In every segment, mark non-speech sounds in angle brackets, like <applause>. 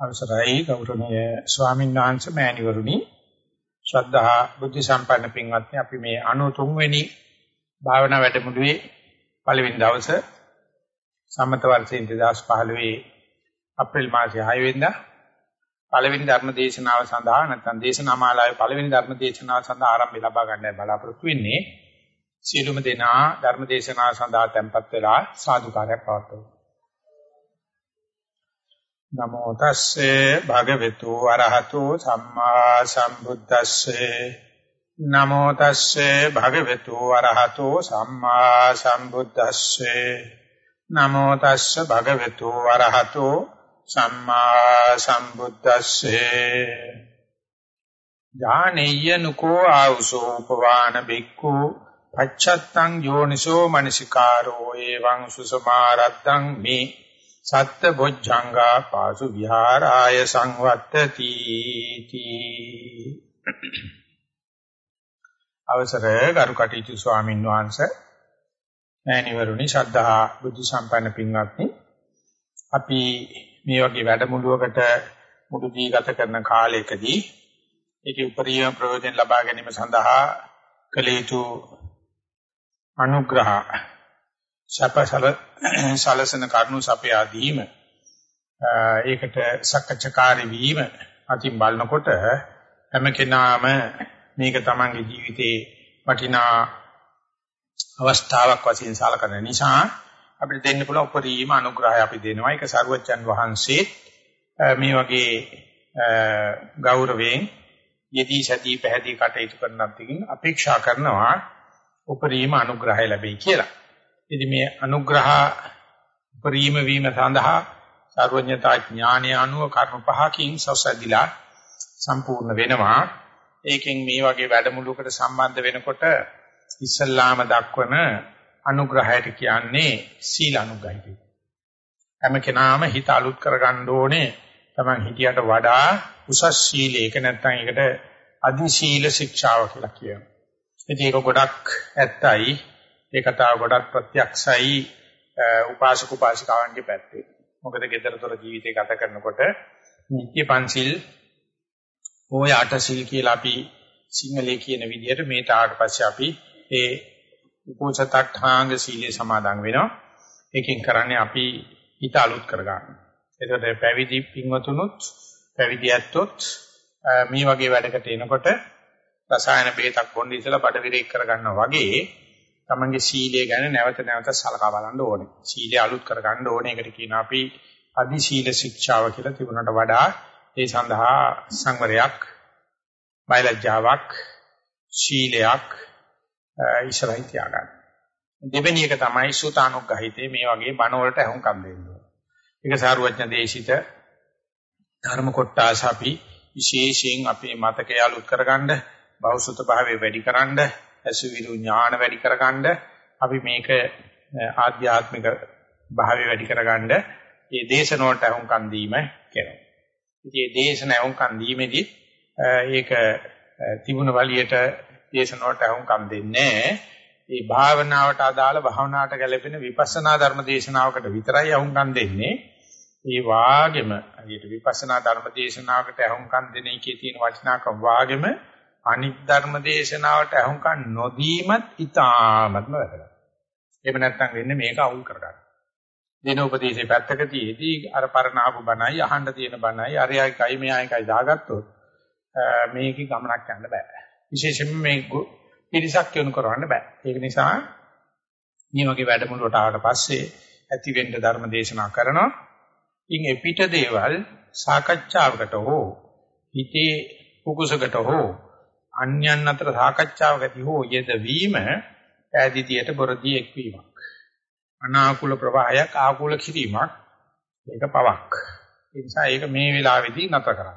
අවසරයි ගෞරවනීය ස්වාමීන් වහන්සේ මෑණිවරුනි. ශ්‍රද්ධා බුද්ධ සම්පන්න පින්වත්නි අපි මේ 93 වෙනි භාවනා වැඩමුළුවේ පළවෙනි දවසේ සම්මත වර්ෂයේ 2015 අප්‍රේල් මාසයේ 6 වෙනිදා පළවෙනි ධර්ම දේශනාව සඳහා නැත්නම් දේශනාමාලාවේ පළවෙනි ධර්ම දේශනාව සඳහා ආරම්භය ලබා ගන්නයි බලාපොරොත්තු වෙන්නේ. සියලුම දෙනා ධර්ම දේශනාව සඳහා tempත් වෙලා සාදුකාරයක් පවත්වමු. නමෝ තස්සේ භගවතු වරහතු සම්මා සම්බුද්දස්සේ. නමෝ තස්සේ භගවතු වරහතු සම්මා සම්බුද්දස්සේ. නමෝ තස්සේ භගවතු වරහතු සම්මා සම්බුද්දස්සේ. ඥානෙය්‍යනුකෝ ආවසෝ උපවාන බික්ඛු පච්චත්තං යෝනිසෝ මනසිකාරෝ. එවං සුසමාරත්තං මේ සත්ත බොජ්ජංගා පාසු විහාරාය සංවත්තති තී. අවසර ගරු කටයුතු ස්වාමින් වහන්සේ මෑණිවරුනි ශ්‍රද්ධා බුද්ධ සම්පන්න පින්වත්නි අපි මේ වගේ වැඩමුළුවකට මුළු දී ගත කරන කාලයකදී ඒකේ උපරිම ප්‍රයෝජන ලබා ගැනීම සඳහා කළ යුතු අනුග්‍රහ සපසල සලසන කරුණු සපයා දීම ඒකට සක්කච්ඡාකාරී වීම අතින් බලනකොට හැම කෙනාම මේක තමන්ගේ ජීවිතේ වටිනා අවස්ථාවක් වශයෙන් සලකන නිසා අපිට දෙන්න පුළුවන් උපරිම අනුග්‍රහය අපි දෙනවා. ඒක සරුවච්චන් වහන්සේ මේ වගේ ගෞරවයෙන් යෙදී සතිය පැහැදී කටයුතු කරනත් අපේක්ෂා කරනවා උපරිම අනුග්‍රහය ලැබෙයි කියලා. ඉතින් මේ අනුග්‍රහ පරිම වීම සඳහා සර්වඥතා ඥානය අනුව කර්ම පහකින් සසදිලා සම්පූර්ණ වෙනවා. ඒකෙන් මේ වගේ වැඩමුළුවකට සම්බන්ධ වෙනකොට ඉස්සල්ලාම දක්වන අනුග්‍රහයට කියන්නේ සීල අනුග්‍රහය. හැම කෙනාම හිත අලුත් කරගන්න ඕනේ තමන් හිතියට වඩා උසස් සීලයක නැත්නම් ඒකට අදි සීල ශික්ෂාව කියලා කියනවා. ඉතින් ඒක ගොඩක් ඇත්තයි ඒ කතාව ගොඩක් ප්‍රත්‍යක්ෂයි උපාසක උපාසිකාවන්ගේ පැත්තේ. මොකද GestureDetector ජීවිතය ගත කරනකොට නිත්‍ය පන්සිල් ඕය අටසිල් කියලා අපි සිංහලයේ කියන විදිහට මේට ආවට පස්සේ අපි ඒ උපෝසතට්ඨාංග සීලේ සමාදන් වෙනවා. ඒකෙන් කරන්නේ අපි හිත අලුත් කරගන්න. එතකොට පැවිදි පින්වතුනුත් පැවිදි ඇත්තොත් මේ වගේ වැඩකට එනකොට රසායන බෙහෙතක් බොන්න ඉස්සලා බඩ විරේක කරගන්නවා වගේ තමන්ගේ සීලය ගැන නැවත නැවත සලකා බලන්න ඕනේ. සීලය අලුත් කරගන්න ඕනේ. ඒකට කියනවා අපි අදි සීල ශික්ෂාව කියලා තිබුණට වඩා ඒ සඳහා සංවරයක්, බයලජ්ජාවක්, ශීලයක් ඉස්සරහින් තියාගන්න. දෙවෙනි එක තමයි සුතානුග්‍රහිතේ මේ වගේ බණ වලට අහුම්කම් දෙන්න ඕනේ. ඒක සාරවත්ඥ දේශිත ධර්ම කොටස අපි විශේෂයෙන් අපේ මතකය අලුත් කරගන්න, බෞසුත භාවය වැඩි කරන්න අසුවිරු ඥාන වැඩි කරගන්න අපි මේක ආධ්‍යාත්මික භාවය වැඩි කරගන්න මේ දේශන වලට අහුම්කම් දීම කරනවා. ඉතින් මේ දේශන අහුම්කම් දීමේදී ඒක තිබුණ වලියට දේශන වලට අහුම්කම් දෙන්නේ ඒ භාවනාවට අදාළ භාවනාවට ගැලපෙන විපස්සනා ධර්ම දේශනාවකට විතරයි අහුම්කම් දෙන්නේ. ඒ වාගෙම හරියට විපස්සනා ධර්ම දේශනාවකට අහුම්කම් දෙන එකේ තියෙන වටිනාකම වාගෙම අනිත් ධර්ම දේශනාවට අහුම්කම් නොදීමත් ඊටාත්ම වැදගත්. එහෙම නැත්නම් වෙන්නේ මේක අවුල් කරගන්න. දින උපදේශේ පැත්තක තියේදී අර පරණාපු බණයි අහන්න තියෙන බණයි අරයයිකයි මෙයයිකයි දාගත්තොත් මේකේ ගමනක් යන්න බෑ. විශේෂයෙන්ම මේ පිරිසක් යොමු කරවන්න බෑ. ඒක නිසා මේ වගේ වැඩමුළුවට ආවට පස්සේ ඇති වෙන්න ධර්ම දේශනා කරනවා. ඉන් එපිට දේවල් සාකච්ඡාවකට හෝ හිතේ කුකුසකට හෝ අන්‍යයන් අතර සාකච්ඡාවකදී හෝ යෙදවීම ඈදිතියට බොරදී එක්වීමක්. අනාකූල ප්‍රවාහයක් ආකූල කිරීමක් ඒක පවක්. ඒ නිසා ඒක මේ වෙලාවේදී නැතර කරා.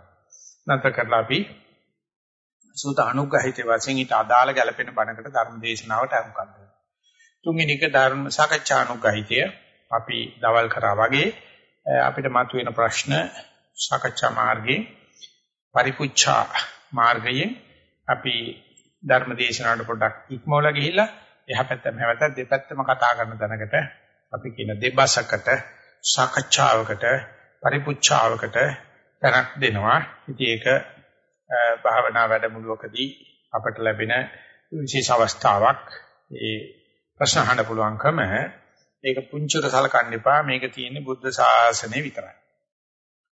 නැතර කරලා අපි සූත අනුග්‍රහිත වශයෙන් ඊට අදාළ ගැළපෙන බණකට ධර්ම දේශනාවට අනුකම්ප වෙනවා. තුන්වෙනි එක ධර්ම සාකච්ඡා අනුග්‍රහිතය අපි දවල් කරා වගේ අපිට මතුවෙන ප්‍රශ්න සාකච්ඡා මාර්ගයේ පරිපුච්ඡා මාර්ගයේ අපි ධර්ම දේශනාවට පොඩ්ඩක් ඉක්මවලා ගිහිල්ලා එහා පැත්ත මෙහා පැත්ත දෙපැත්තම කතා කරන තැනකට අපි කියන දෙබසකට සාකච්ඡාවකට පරිපුච්ඡාවකට තැනක් දෙනවා. ඉතින් ඒක භාවනා වැඩමුළුවකදී අපට ලැබෙන විශේෂ අවස්ථාවක්. ඒ ප්‍රශ්න අහන්න පුළුවන්කම ඒක පුංචිට සලකන්න එපා. මේක තියෙන්නේ බුද්ධ ශාසනය විතරයි.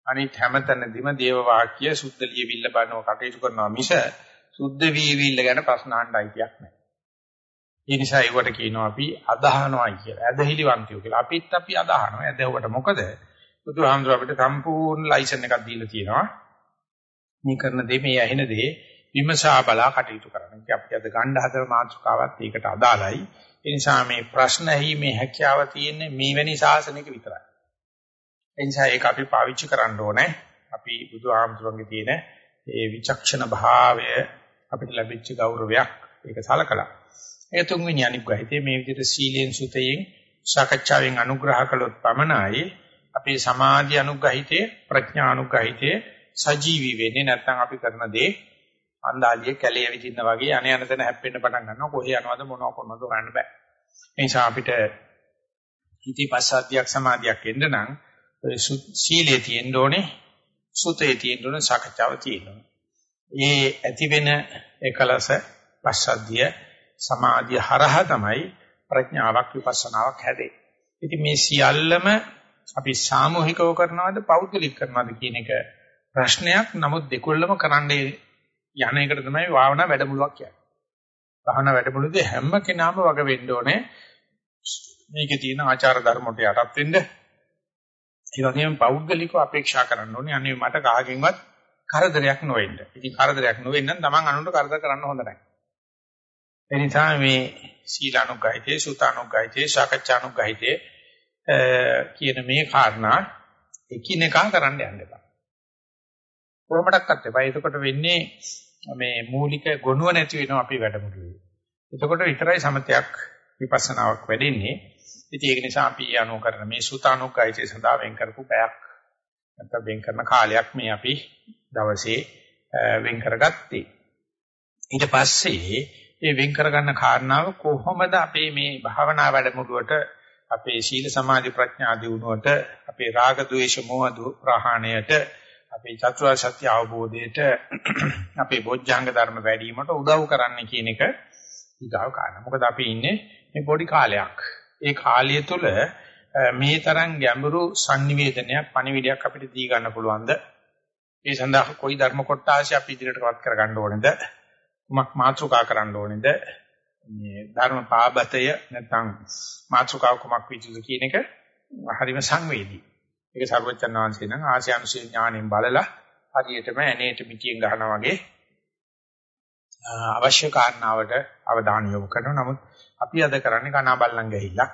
අනිත් හැමතැනදීම දේව වාක්‍ය සුද්ධ ලියවිල්ල බලනව කටයුතු කරනවා මිස සුද්ධ වීවිල්ල ගැන ප්‍රශ්න අහන්න අයිතියක් නැහැ. ඒ නිසා ඒකට කියනවා අපි අදහනවායි කියලා. ඇදහිලිවන්තයෝ කියලා. අපිත් අපි අදහනවා. ඇදහුවට මොකද? බුදුහාමුදුර අපිට සම්පූර්ණ ලයිසන් එකක් දීලා තියෙනවා. මේ කරන දේ මේ ඇහෙන දේ විමසා බලා කටයුතු කරන්න. ඉතින් අපි අද ගන්න හදන මාතෘකාවත් ඒකට අදාළයි. ඒ නිසා මේ ප්‍රශ්න ඇහිීමේ හැකියාව තියෙන්නේ මේවැනි ශාසනයක විතරයි. ඒ නිසා ඒක අපි පාවිච්චි කරන්න ඕනේ. අපි බුදුහාමුදුරන්ගේ තියෙන ඒ විචක්ෂණ භාවය අපිට ලැබිච්ච ගෞරවයක් ඒක සලකලා. ඒ තුන්වෙනි අනුග්‍රහිතේ මේ විදිහට සීලෙන් සුතයෙන් සාකච්ඡාවෙන් අනුග්‍රහ කළොත් පමණයි අපේ සමාධි අනුග්‍රහිතේ ප්‍රඥා අනුග්‍රහිතේ සජීවී වෙන්නේ නැත්නම් අපි කරන දේ අන්දාලිය කැලේ විදින්න වගේ අන යන තැන හැප්පෙන්න පටන් ගන්නවා. කොහේ යනවද මොනව කරනවද හොයන්න බෑ. ඒ නිසා අපිට ඉතිපස්සද්ධියක් සමාධියක් එන්න නම් සීලයේ තියෙන්න ඕනේ සුතේ තියෙන්න ඕනේ සාකච්ඡාව තියෙන්න ඕනේ. ඒ ඇති වෙන එකලස පස්සද්ධිය සමාධිය හරහා තමයි ප්‍රඥාවක් විපස්සනාවක් හැදෙන්නේ. ඉතින් මේ සියල්ලම අපි සාමූහිකව කරනවද පෞද්ගලික කරනවද කියන එක ප්‍රශ්නයක්. නමුත් දෙකොල්ලම කරන්නේ යන එකට තමයි භාවනා වැඩමුළුවක් කියන්නේ. භාවනා වැඩමුළුවේ හැම කෙනාම වග වෙන්න ඕනේ. මේකේ තියෙන ආචාර ධර්ම වලට යටත් වෙන්න. ඒ වගේම පෞද්ගලිකව අපේක්ෂා කරන්න ඕනේ. අනේ මට කාගෙන්වත් කරදරයක් නොවෙන්න. ඉතින් කරදරයක් නොවෙන්න නම් Taman අනුන්ට කරදර කරන්න හොඳ නැහැ. ඒ නිසා මේ සීලානුගායිතේ සුතානුගායිතේ සාකච්ඡානුගායිතේ කියන මේ කාරණා එකිනෙකා කරන්න යන්න එපා. කොහොමඩක්වත් එපා. එතකොට වෙන්නේ මේ මූලික ගුණුව නැති වෙනවා අපි වැඩමුළුවේ. එතකොට විතරයි සමතයක් විපස්සනාවක් වැඩෙන්නේ. ඉතින් ඒක නිසා අපි අනු කරන මේ සුතානුගායිතේ සඳහා වෙන් කරපු පැයක් නැත්නම් වෙන් කරන කාලයක් මේ අපි දවසේ වෙන් කරගත්තේ. ඊට පස්සේ ඒ වෙන් කරගන්න කාරණාව කොහොමද අපේ මේ භාවනා වැඩමුළුවට අපේ සීල සමාධි ප්‍රඥා දියුණුවට අපේ රාග ద్వේෂ මෝහ ප්‍රහාණයට අපේ චතුරාර්ය සත්‍ය අවබෝධයට <clears throat> අපේ බොජ්ජංග ධර්ම වැඩි වීමට උදව් කරන්න කියන එක ඊගාව කාරණා. මොකද අපි ඉන්නේ මේ පොඩි කාලයක්. ඒ කාලය තුල මේ තරම් ගැඹුරු sannivedanayak පණිවිඩයක් අපිට දී ගන්න පුළුවන්ද? ඒ සඳහා කොයි ධර්ම කොටාශය අපි ඉදිරියට වත් කර ගන්න ඕනේද? කුමක් මාතෘකා කරන්න ඕනේද? මේ ධර්ම පාබතය නැත්නම් මාතෘකාව කුමක් විදිහද කියන එක හරිම සංවේදී. ඒක සර්වචන් වහන්සේ නම් ආශ්‍යානුසී ඥාණයෙන් බලලා හරියටම ඇනේට පිටියෙන් ගහනවා වගේ අවශ්‍ය කාරණාවට අවධානය යොමු කරනවා. නමුත් අපි අද කරන්නේ කනා බල්ලන් ගහිල්ලක්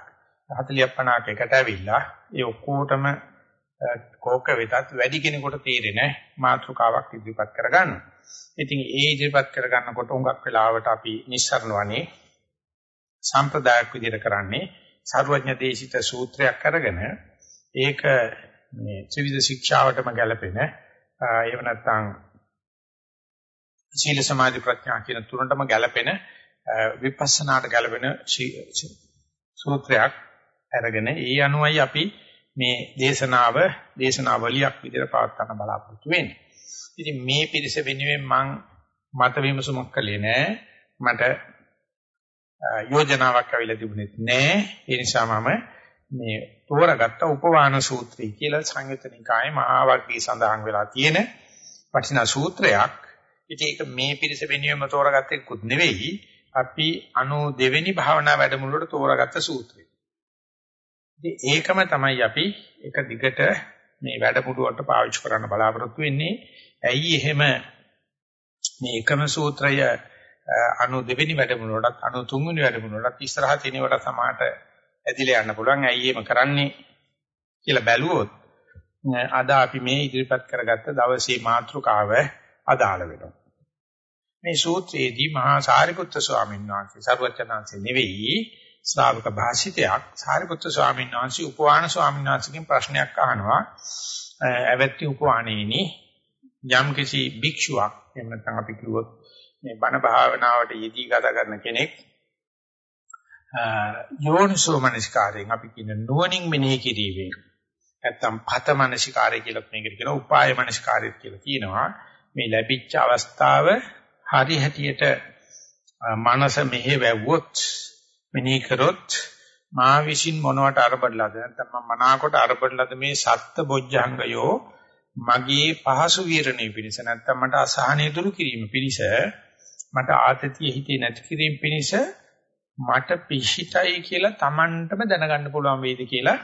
40 50ක එකට ඇවිල්ලා ඒ ඔක්කොටම කෝක වෙතත් වැඩි කෙනෙකුට තේරෙන මාතෘකාවක් ඉදිරිපත් කරගන්න. ඉතින් ඒ ඉදිරිපත් කරගන්නකොට උඟක් වෙලාවට අපි නිස්සරණ වනේ සම්ප්‍රදායක් විදිහට කරන්නේ සර්වඥ දේශිත සූත්‍රයක් අරගෙන ඒක මේ ත්‍රිවිධ ශික්ෂාවටම ගැලපෙන එහෙම නැත්නම් සීල සමාධි ප්‍රඥා කියන තුනටම ගැලපෙන විපස්සනාට ගැලපෙන සූත්‍රයක් අරගෙන ඒ අනුවයි අපි මේ දේශනාව දේශනාවලියක් විදිහට පවත්වන්න බලාපොරොත්තු වෙන්නේ. ඉතින් මේ පිරිස වෙනුවෙන් මම මත විමසුමක් කළේ නෑ. මට යෝජනාවක් අවිලා තිබුණෙත් නෑ. ඒ නිසා මම මේ තෝරාගත්ත උපවාන සූත්‍රය කියලා සංයුතනිකායේ මහා වර්ගයේ සඳහන් වෙලා තියෙන වටිනා සූත්‍රයක්. ඉතින් ඒක මේ පිරිස වෙනුවෙන්ම තෝරාගත්ත එකකුත් නෙවෙයි. අපි 92 වෙනි භාවනා වැඩමුළුවට තෝරාගත්ත සූත්‍රය. ඉතින් ඒකම තමයි අපි එක දිගට මේ වැඩමුළුවට පාවිච්චි කරන්න බලාපොරොත්තු වෙන්නේ. ඇයි එහෙම මේ එකම සූත්‍රය 92 වෙනි වැඩමුළුවටත් 93 වෙනි වැඩමුළුවටත් ඉස්සරහ තියෙනවට සමාහට ඇදිලා යන්න පුළුවන්. ඇයි එහෙම කරන්නේ කියලා බැලුවොත් අද අපි මේ ඉදිරිපත් කරගත්ත දවසේ මාතෘකාව අදාළ වෙනවා. මේ සූත්‍රයේදී මහා සාරිපුත්‍ර ස්වාමීන් වහන්සේ සර්වචනාංශේ නෙවෙයි ශ්‍රාවක භාෂිතයක්. සාරිපුත්‍ර ස්වාමීන් වහන්සේ උපවාන ස්වාමීන් වහන්සේගෙන් ප්‍රශ්නයක් අහනවා. ඇවැත්ති උපවාණේනි යම් කිසි භික්ෂුවක් එහෙම නැත්නම් අපි කිව්වොත් මේ බණ භාවනාවට යෙදී ගත කරන කෙනෙක් යෝනිසෝ මනස්කාරයෙන් අපි කියන නුවණින් මෙනෙහි කිරීමෙන් නැත්තම් පත මනසිකාරය කියලා මේකට කියනවා උපාය මනසිකාරය කියලා කියනවා. මේ ලැබිච්ච අවස්ථාව හරි හැටියට මනස මෙහෙ වැවුවොත් මෙනෙහි කරොත් මා විසින් මොනවට අරබඩලාද? නැත්නම් මම මනාකොට අරබඩලාද මේ සත්ත බොජ්ජංගයෝ මගේ පහසු විරණේ පිණිස? නැත්නම් මට අසහනය දුරු කිරීම පිණිස? මට ආතතිය හිතේ නැති කිරීම පිණිස මට පිහිටයි කියලා Tamanටම දැනගන්න පුළුවන් වේද කියලා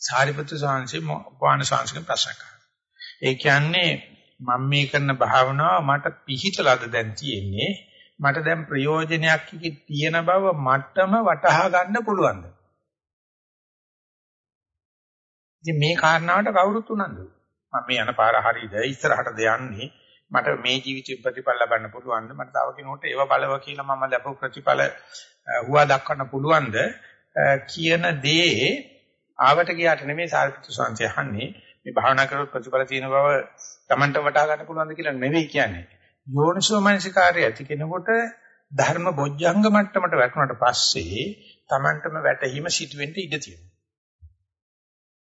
සාරිපුත්‍ර සාංශේ වාණ සාංශික ප්‍රශ්න ඒ කියන්නේ මම මේ කරන භාවනාව මට පිහිටලාද දැන් තියෙන්නේ? මට දැන් ප්‍රයෝජනයක් තියෙන බව මටම වටහා ගන්න පුළුවන්ද? ඉතින් මේ කාරණාවට කවුරුත් උනන්දු. මම මේ යන පාර හරියද? ඉස්සරහටද යන්නේ? මට මේ ජීවිතේ ප්‍රතිඵල ලබන්න පුළුවන්ද? මට තව කෙනෙකුට ඒව බලව කියලා මම ලැබු ප්‍රතිඵල හුවා දක්වන්න පුළුවන්ද? කියන දේ ආවට ගියාට නෙමෙයි සාරිපුත්‍ර සංසය අහන්නේ. මේ භාවනා කරොත් ප්‍රතිඵල තියෙන බව Tamanට වටහා ගන්න පුළුවන්ද කියලා නෙවෙයි කියන්නේ. යෝනිසෝ මනසිකාරය ඇති කෙනෙකුට ධර්ම බොජ්ජංග මට්ටමට වැටුණාට පස්සේ Tamanටම වැටහීම සිටුවෙන්න ඉඩ තියෙනවා.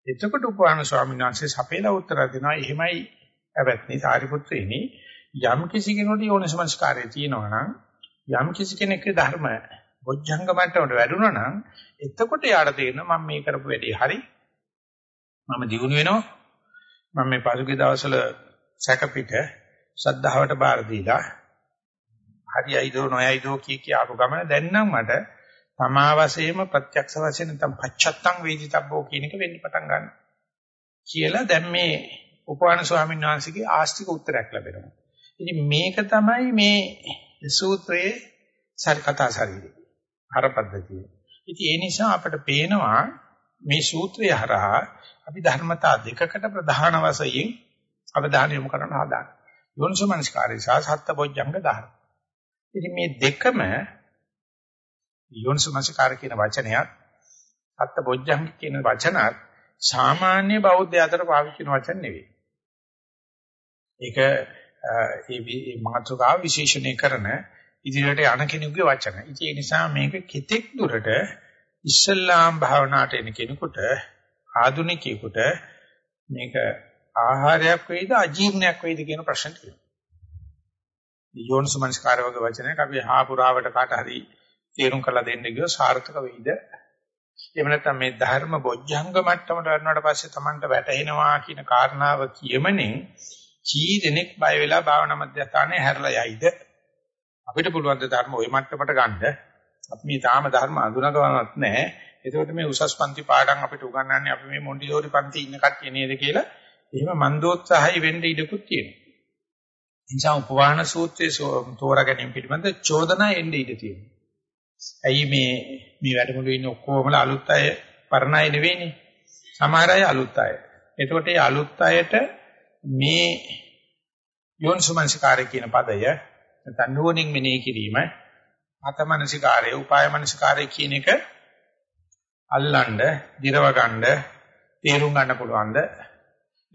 එතකොට උපවාන ස්වාමීන් වහන්සේ සපේලා උත්තර දෙනවා. එහෙමයි ඇවැත්නි සාරිපුත්‍රයනි. යම් කිසි කෙනෙකුට යෝනිසෝ මනසිකාරය තියෙනවා නම් යම් කිසි කෙනෙක්ගේ ධර්ම බොජ්ජංග මට්ටමට වැඩුණා නම් එතකොට යාට තේරෙනවා මම මේ කරපු වැඩේ හරි. මම දිනු වෙනවා. මම මේ පසුගිය දවස්වල සැකපිට සද්ධාවට බාර දීලා හරියයිදෝ නොයයිදෝ කී කිය ආපු ගමන දැන් නම් මට තමා වශයෙන්ම ප්‍රත්‍යක්ෂ වශයෙන් නැත්නම් පච්චත්තං වේදිතබ්බෝ කියන එක වෙන්න පටන් ගන්නවා කියලා දැන් මේ උපවාන ස්වාමීන් වහන්සේගේ ආස්තික උත්තරයක් ලැබෙනවා. ඉතින් මේක තමයි මේ සූත්‍රයේ සරකතා ශරීරය. හරපද්ධතිය. ඉතින් ඒ නිසා අපිට පේනවා මේ සූත්‍රය හරහා අපි ධර්මතා දෙකකට ප්‍රධාන වශයෙන් අවධානය යොමු කරන්න හදාගන්නවා. යෝනිසෝමනස්කාරය සහ සත්බොජ්ජංග ධර්ම. ඉතින් මේ දෙකම යෝනිසෝමනස්කාර කියන වචනයත් සත්බොජ්ජංග කියන වචනත් සාමාන්‍ය බෞද්ධ අතර පාවිච්චි කරන වචන නෙවෙයි. ඒක ඒ මාතෘකාව විශේෂණය කරන ඉදිරියට යන කෙනෙකුගේ වචන. ඉතින් ඒ නිසා මේක කෙතෙක් දුරට ඉස්ලාම් භාවනාවට එන කෙනෙකුට ආධුනිකයෙකුට මේක ආහාරයක් වෙයිද අජීර්ණයක් වෙයිද කියන ප්‍රශ්න තියෙනවා. යෝනිසමංස්කාර වගේ වචනයක් අපි හා පුරාවට කාට හරි තේරුම් කරලා දෙන්න ගියොත් සාර්ථක වෙයිද? එහෙම නැත්නම් මේ ධර්ම බොජ්ජංග මට්ටමට වරනවට පස්සේ Tamanට වැටහෙනවා කියන කාරණාව කියමනේ කී දෙනෙක් බය වෙලා භාවනා මධ්‍යස්ථානයේ හැරලා යයිද? අපිට පුළුවන් ද ධර්ම ওই මට්ටමට ගන්න. අපි මේ තාම ධර්ම අඳුනගවන්නත් නැහැ. එතකොට මේ උසස් පන්ති පාඩම් අපිට උගන්වන්නේ අපි මේ මොන්ඩිසෝරි පන්ති ඉන්න කට්ටිය නේද කියලා එහෙම මන්දෝත්සාහයි වෙන්න ඉඩකුත් තියෙනවා. නිසා උපවාහන සූත්‍රයේ තෝරා ගැනීම පිළිබඳ චෝදනා එන්න ඉඩ තියෙනවා. ඇයි මේ මේ වැඩමුළුවේ ඉන්න ඔක්කොමල අලුත් අය පරණ අය නෙවෙයිනේ. සමහර අය අලුත් අය. එතකොට මේ අලුත් අයට මේ යෝනිසමනසිකාරය කියන පදය නැත්නම් නුවණින් මෙනෙහි කිරීම අතමනසිකාරය, උපායමනසිකාරය කියන එක අල්ලන්න, දිරව ගන්න, තේරුම් ගන්න පුළුවන්ද?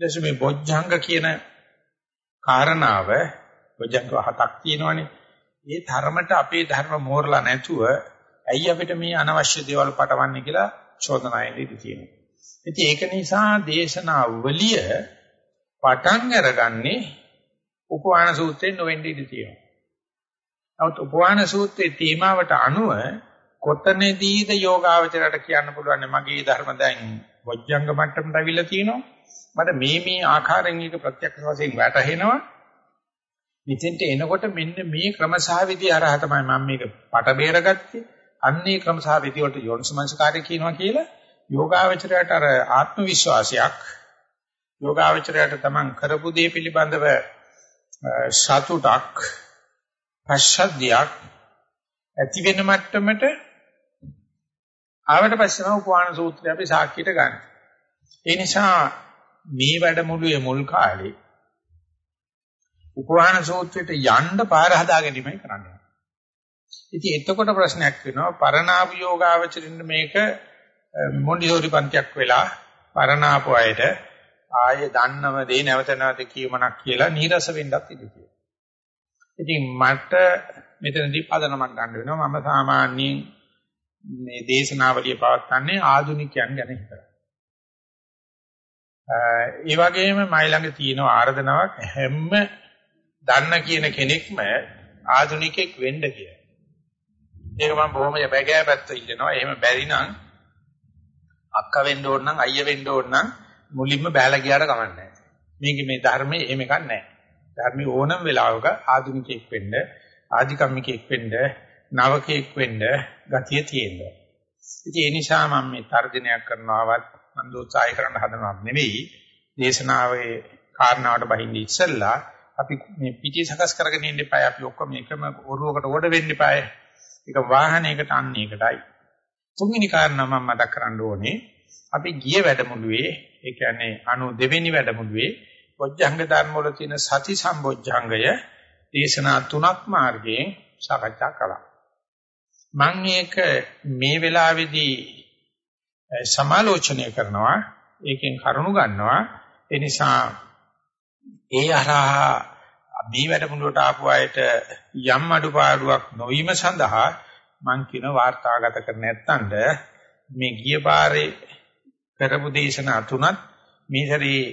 ඊට මේ බොජ්ජංග කියන කාරණාව බොජ්ජංග හතක් තියෙනවනේ. ඒ ධර්මයට අපේ ධර්ම මෝරලා නැතුව ඇයි අපිට මේ අනවශ්‍ය දේවල් පටවන්නේ කියලා චෝදනාවෙන් ඉඳී තියෙනවා. ඉතින් ඒක නිසා දේශනාවලිය පටන් අරගන්නේ උපවාන සූත්‍රයෙන් නොවෙන්න ඉඳී තියෙනවා. නමුත් උපවාන සූත්‍රයේ තේමාවට අනුව කොතනදීද යෝගාවචරයට කියන්න පුළුවන් මගේ ධර්ම දැන් වොජ්ජංග මට්ටමට අවිල්ලා තියෙනවා මට මේ මේ ආකාරයෙන් එක ප්‍රත්‍යක්ෂ වශයෙන් වැටහෙනවා මෙතෙන්ට එනකොට මෙන්න මේ ක්‍රමසහවිදි අරහ තමයි මම මේක පට බේරගත්තේ අන්නේ ක්‍රමසහවිදි වලට යෝනිසමංසකාරය කියනවා කියලා යෝගාවචරයට අර ආත්ම විශ්වාසයක් යෝගාවචරයට තමන් කරපු දේ පිළිබඳව සතුටක් පශ්චාත්තියක් ඇති වෙන මට්ටමට ආවට පස්සේම උපවාන සූත්‍රය අපි සාක්කියට ගන්න. ඒ නිසා මේ වැඩමුළුවේ මුල් කාලේ උපවාන සූත්‍රයට යන්න පාර හදා ගැනීමයි කරන්නේ. ඉතින් එතකොට ප්‍රශ්නයක් වෙනවා පරණාභියෝගාවචරින්න මේක මොන්ඩිසෝරි පන්තියක් වෙලා පරණාපු අයට ආයේ දන්නව දේ නැවත නැවත කියමනක් කියලා නීරස වෙන්නත් ඉඩ තියෙනවා. ඉතින් මට මෙතනදී පදනමක් ගන්න වෙනවා මම සාමාන්‍යයෙන් මේ දේශනාවලිය පවත්න්නේ ආදුනිකයන් ගැන හිතලා. ඒ වගේම මයි ළඟ තියෙන ආර්දනාවක් හැම දන්න කියන කෙනෙක්ම ආධුනිකෙක් වෙන්න කියලා. ඒක මම බොහොම බැගෑපැත්ත ඉල්ලනවා. එහෙම බැරි නම් අක්කා වෙන්න ඕන නම් අයියා වෙන්න ඕන නම් මුලින්ම බෑලා ගියාට කමක් නැහැ. මේක මේ ධර්මයේ එහෙම එකක් නැහැ. ධර්මයේ ඕනම වෙලාවක ආධුනිකයෙක් වෙන්න, ආධිකම්මිකයෙක් වෙන්න, නවකයෙක් වෙන්න ගතිය තියෙනවා. ඉතින් ඒ නිසා මම මේ තර්ජනයක් කරනවාවත් මම දෝත්සාහය කරන්න හදනවක් නෙවෙයි. දේශනාවේ කාරණාවට බහින්න ඉස්සෙල්ලා අපි මේ පිටි සකස් කරගෙන ඉන්න එපායි. අපි ඔක්කොම එකම ඔරුවකට උඩ වෙන්න එපායි. ඒක වාහනයකට අන්න එකටයි. තුන්වෙනි කාරණා මම මතක් කරන්න ඕනේ. අපි ගිය වැඩමුළුවේ ඒ කියන්නේ 92 වෙනි වැඩමුළුවේ බොජ්ජංග ධර්ම වල තියෙන සති සම්බොජ්ජංගය දේශනා තුනක් මාර්ගයෙන් සාකච්ඡා කළා. මම මේක මේ වෙලාවේදී සමාලෝචනය කරනවා ඒකෙන් කරුණු ගන්නවා ඒ නිසා ඒ හරහා මේ වැඩමුළුවට ආපු අයට යම් අඩුපාඩුවක් නොවීම සඳහා මම කියන වාර්තාගත කර නැත්තඳ මේ ගිය පාරේ කරපු දේශනා තුනත් මේ සැරේ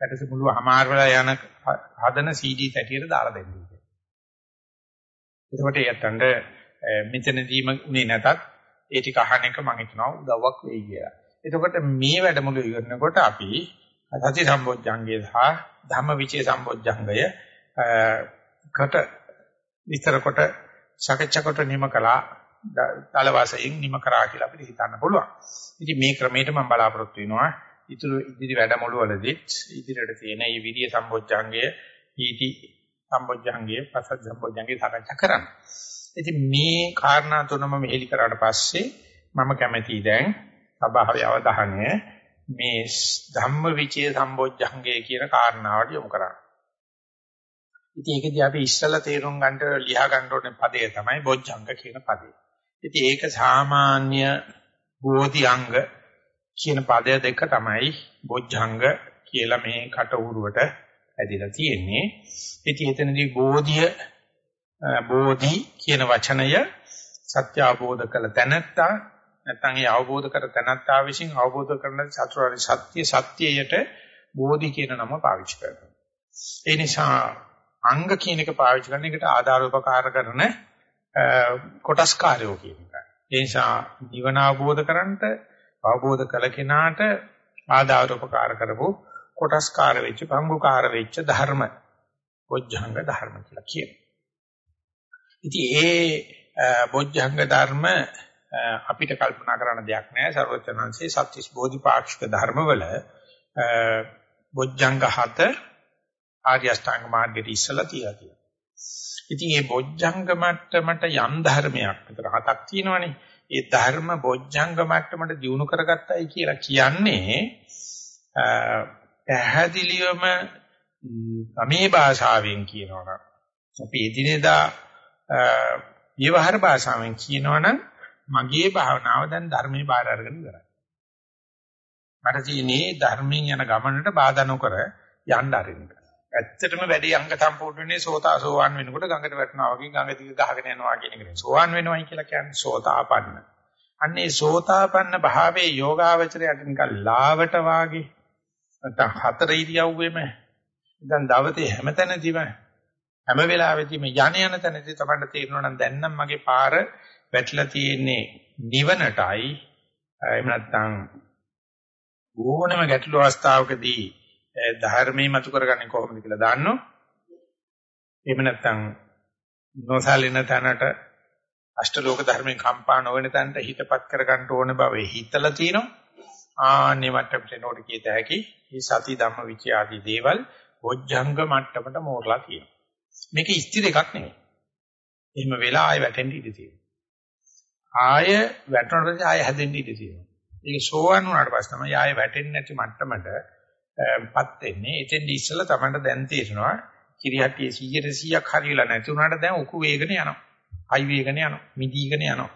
වැඩසමුළුව හමාර වෙලා යන හදන CD තැටියට දාලා දෙන්න. එතකොට යත්තන්ට මෙතනදීම උනේ නැතත් ඒ ටික අහන එක මම හිතනවා උදව්වක් වෙයි කියලා. එතකොට මේ වැඩමුළුව ඉවරනකොට අපි සති සම්බොජ්ජංගය සහ ධම්මවිචේ සම්බොජ්ජංගය කට විතර කොට සාකච්ඡා කොට නිම කළා දල වාසයෙන් නිම කරා කියලා අපිට හිතන්න පුළුවන්. ඉතින් මේ ක්‍රමයට මම බලාපොරොත්තු වෙනවා ඉතුරු ඉදිරි වැඩමුළු වලදීත් ඉදිරියට තියෙන මේ විරිය සම්බොජ්ජංගය, ඊටි සම්බොජ්ජංගය, පසත් සම්බොජ්ජංගය සාකච්ඡා කරන්න. ඉතින් මේ කාරණා තුනම මෙහෙලි කරාට පස්සේ මම කැමැතියි දැන් සභාවේ අවධානය මේ ධම්ම විචේ සම්බොජ්ජංගය කියන කාරණාවට යොමු කරන්න. ඉතින් ඒකදී අපි ඉස්සලා තේරුම් ගන්නට ලියා ගන්න ඕනේ පදය තමයි බොජ්ජංග කියන පදේ. ඉතින් ඒක සාමාන්‍ය බෝධි අංග කියන පදය දෙක තමයි බොජ්ජංග කියලා මේ කට උරුවට ඇදලා තියෙන්නේ. ඉතින් එතනදී බෝධිය බෝධි කියන වචනය සත්‍ය අවබෝධ කළ තැනැත්තා නැත්නම් ඒ අවබෝධ කර තැනැත්තා විසින් අවබෝධ කරන චතුරාර්ය සත්‍ය සත්‍යයට බෝධි කියන නම පාවිච්චි කරනවා. ඒ නිසා අංග කියන එක පාවිච්චි කරන එකට ආධාර උපකාර කරන කොටස්කාරයෝ කියන එක. ඒ නිසා නිවන අවබෝධ කරන්ට අවබෝධ කළ කෙනාට ආධාර උපකාර කරපු කොටස්කාර වෙච්ච පංගුකාර වෙච්ච ධර්ම බොජ්ජංග ධර්ම කියලා කියනවා. ඉතින් ඒ බොජ්ජංග ධර්ම අපිට කල්පනා කරන්න දෙයක් නැහැ ਸਰවචනංශේ සත්‍විස් බෝධිපාක්ෂික ධර්මවල බොජ්ජංග හත ආර්ය අෂ්ටාංග මාර්ගයේ ඉස්සලා තියලා තියෙනවා. ඉතින් මේ බොජ්ජංග මට්ටමට යම් ධර්මයක් විතර හතක් තියෙනවනේ. ඒ ධර්ම බොජ්ජංග මට්ටමට දියුණු කරගත්තයි කියලා කියන්නේ පැහැදිලිවම මේ භාෂාවෙන් කියනවනම් අපි එදිනෙදා විවහාර භාෂාවෙන් කියනවනම් මගේ භාවනාව දැන් ධර්මයේ බාර අරගෙන ඉවරයි. මට තියෙන්නේ ධර්මයෙන් යන ගමනට බාධා නොකර යන්න අරින්න. ඇත්තටම වැඩි අංග සම්පූර්ණ වෙන්නේ සෝතා සෝවාන් වෙනකොට ගඟට වැටෙනවා වගේ ගඟ දිග ගහගෙන යනවා කියන එකනේ. සෝවාන් වෙනවයි කියලා කියන්නේ සෝතාපන්න. අන්නේ සෝතාපන්න භාවයේ යෝගාවචරයට නිකන් ලාවට වාගේ නැත්නම් හතර ඉරියව්වෙම දැන් දවසේ හැමතැනදීම හැම වෙලාවෙදීම යණ යන තැනදී තමයි තේරෙනවා නම් දැන් නම් මගේ පාර වැටලා තියෙන්නේ නිවනටයි එහෙම නැත්නම් ඕනම ගැටළු අවස්ථාවකදී ධර්මයේ මතු කරගන්නේ කොහොමද කියලා දාන්නෝ. එහෙම නැත්නම් නොසලින තැනට අෂ්ටලෝක ධර්මයෙන් කම්පා නොවන තැනට හිතපත් කරගන්න ඕන බව හිතලා තිනවා. ආන්නේ මට්ටමට නෝට කියත හැකි මේ සති ධම්ම විචය ආදී දේවල් බොජ්ජංග මට්ටමට මෝරලා තියෙනවා. මේක ස්ථිර එකක් නෙවෙයි. එහෙම වෙලා ආය වැටෙන්න ඉඩ තියෙනවා. ආය වැටෙනකොට ආය හැදෙන්න ඉඩ තියෙනවා. ඒක සෝවන් වුණාට පස්සේ තමයි ආය වැටෙන්නේ නැති මට්ටමට පත් වෙන්නේ. එතෙන්දි ඉස්සෙල්ලා Tamanට දැන් තේරෙනවා කිරියට්ටිය 100%ක් හරියලා නැති වුණාට දැන් උකු වේගන යනවා. හයි වේගන යනවා. මිදීගෙන යනවා.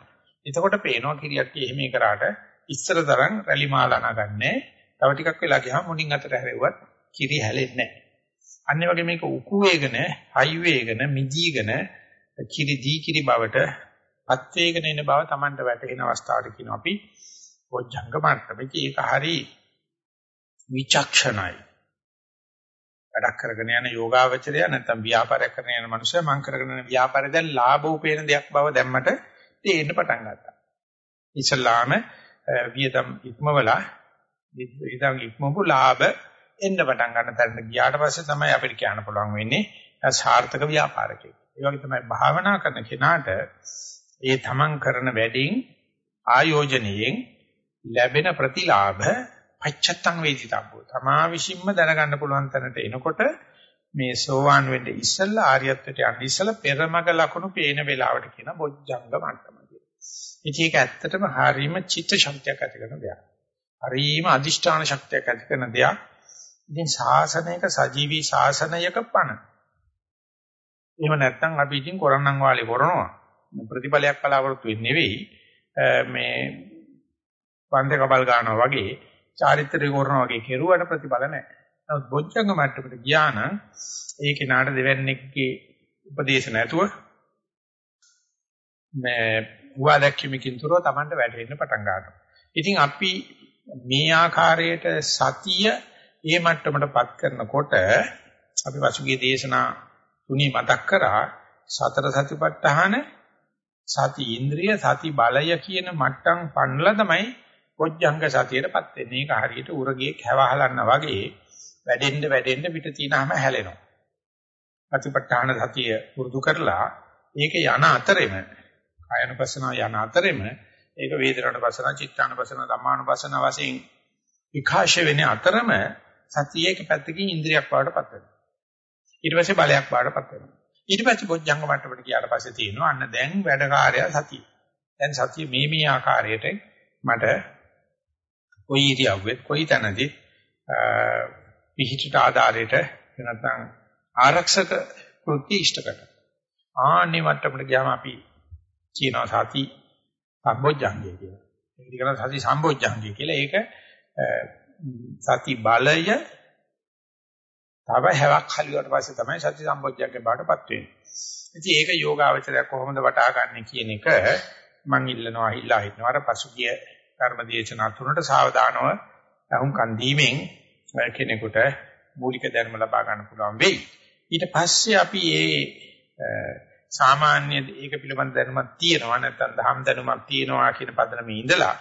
එතකොට පේනවා කිරියට්ටිය එහෙම කරාට ඉස්සර තරම් රැලි මාලා නගන්නේ. තව ටිකක් වෙලා ගියාම මුණින් අතට හැරෙව්වත් කිරි හැලෙන්නේ නැහැ. අන්න වගේ මේක උකු වේගන, හයි වේගන, මිදීගෙන කිරි දී කිරි බවට පත් වේගන එන බව Tamanට වැටහෙන අවස්ථාවට කියනවා අපි බොජ්ජංග මට්ටම. ඒක හරි විචක්ෂණයි. වැඩක් කරගෙන යන යෝගාවචරය නැත්නම් ව්‍යාපාරයක් කරන යන මනුස්සයා මම කරගෙන යන ව්‍යාපාරය දැන් ලාභ උපේන දෙයක් බව දැම්මට තේරෙන්න පටන් ගත්තා. ඉස්ලාම වියදම් ඉක්මවලා වියදම් ඉක්මවපු ලාභ එන්න පටන් ගන්න තැනට ගියාට පස්සේ තමයි අපිට කියන්න පුළුවන් වෙන්නේ සාර්ථක ව්‍යාපාරකෙක්. ඒ වගේ තමයි භාවනා කරන කෙනාට ඒ තමන් කරන වැඩෙන් ආයෝජනයෙන් ලැබෙන ප්‍රතිලාභ පච්චත්තං වේදිතබ්බෝ. තමා විසින්ම දැනගන්න පුළුවන් තැනට එනකොට මේ සෝවාන් වෙන්න ඉස්සෙල්ලා ආර්යත්වයට යන්න ඉස්සෙල්ලා පෙරමග ලකුණු පේන වෙලාවට කියන බොජ්ජංග මට්ටම කියලා. ඉතින් ඒක ඇත්තටම හරීම චිත්ත ශක්තියක් ඇති කරන දෙයක්. හරීම අදිෂ්ඨාන ශක්තියක් ඇති කරන දෙයක්. ඉතින් ශාසනයක සජීවී ශාසනයක පණ. එහෙම නැත්නම් අපි ඉතින් කරන්නම් වාලේ කරනවා. ප්‍රතිඵලයක් බලාපොරොත්තු වෙන්නේ නෙවෙයි. මේ පන්දේ කබල් ගන්නවා වගේ චාරිත්‍රය කරනවා වගේ කෙරුවට ප්‍රතිඵල නැහැ. නමුත් බොජ්ජංග මට්ටමට ගියා නම් ඒ කෙනාට දෙවන්නේගේ උපදේශ නැතුව මේ හුවා දැක්කීමකින් තුරව Tamanට වැටෙන්න පටන් ගන්නවා. ඉතින් අපි මේ ආකාරයට සතිය ඒ මට්ටමටපත් කරනකොට අපි පසුගිය දේශනා තුනී මතක් කරා සතර සතිපට්ඨාන සති ඉන්ද්‍රිය සති බලය කියන මට්ටම් පන්නලා තමයි පොජ්ජංග සතියටපත් වෙන්නේ. ඒක හරියට උරගේ කැවහලන්න වගේ වැඩෙන්න වැඩෙන්න පිට තියනම හැලෙනවා. සතිපට්ඨාන සතිය පුරුදු කරලා ඒක යන අතරෙම කායනුපස්සනාව යන අතරෙම ඒක වේදනානුපස්සනාව චිත්තානුපස්සනාව ධම්මානුපස්සනාව වශයෙන් විකාශය වෙන අතරම සතියේක පැත්තකින් ඉන්ද්‍රියක් බවටපත් වෙනවා. ඊට පස්සේ බලයක් බවටපත් වෙනවා. ඊට පස්සේ බොජ්ජංග මට්ටමට ගියාට පස්සේ තියෙනවා අන්න දැන් වැඩකාරය සතිය. දැන් සතිය මේ මේ ආකාරයට මට කොයි ඉරියව්වෙත් කොයි තැනදී පිහිටට ආධාරයට නැත්නම් ආරක්ෂක කෘත්‍ය ඉෂ්ට කරනවා. ආන්නේ මට්ටමට ගියාම අපි කියනවා සති සම්බොජ්ජංගය කියලා. ඒක දිගට සති සම්බොජ්ජංගය කියලා. ඒක සති බලය තව හැවක් හලියට පස්සේ තමයි සති සම්බොජ්ජංගේ බාටපත් වෙන්නේ. ඉතින් ඒක යෝගාවචරය කොහොමද වටහා ගන්න කියන එක මම ඉල්ලනවා හිල්ලා හිටනවා. අර පසුගිය ධර්ම දේශනා තුනට සාවධානව අහුම්කන් දීමෙන් කෙනෙකුට මූලික ධර්ම ලබා ගන්න පුළුවන් වෙයි. ඊට පස්සේ අපි මේ සාමාන්‍ය ඒක පිළිබඳ දැනුමක් තියෙනවා නැත්නම් ධම් දැනුමක් තියෙනවා කියන පදනමේ ඉඳලා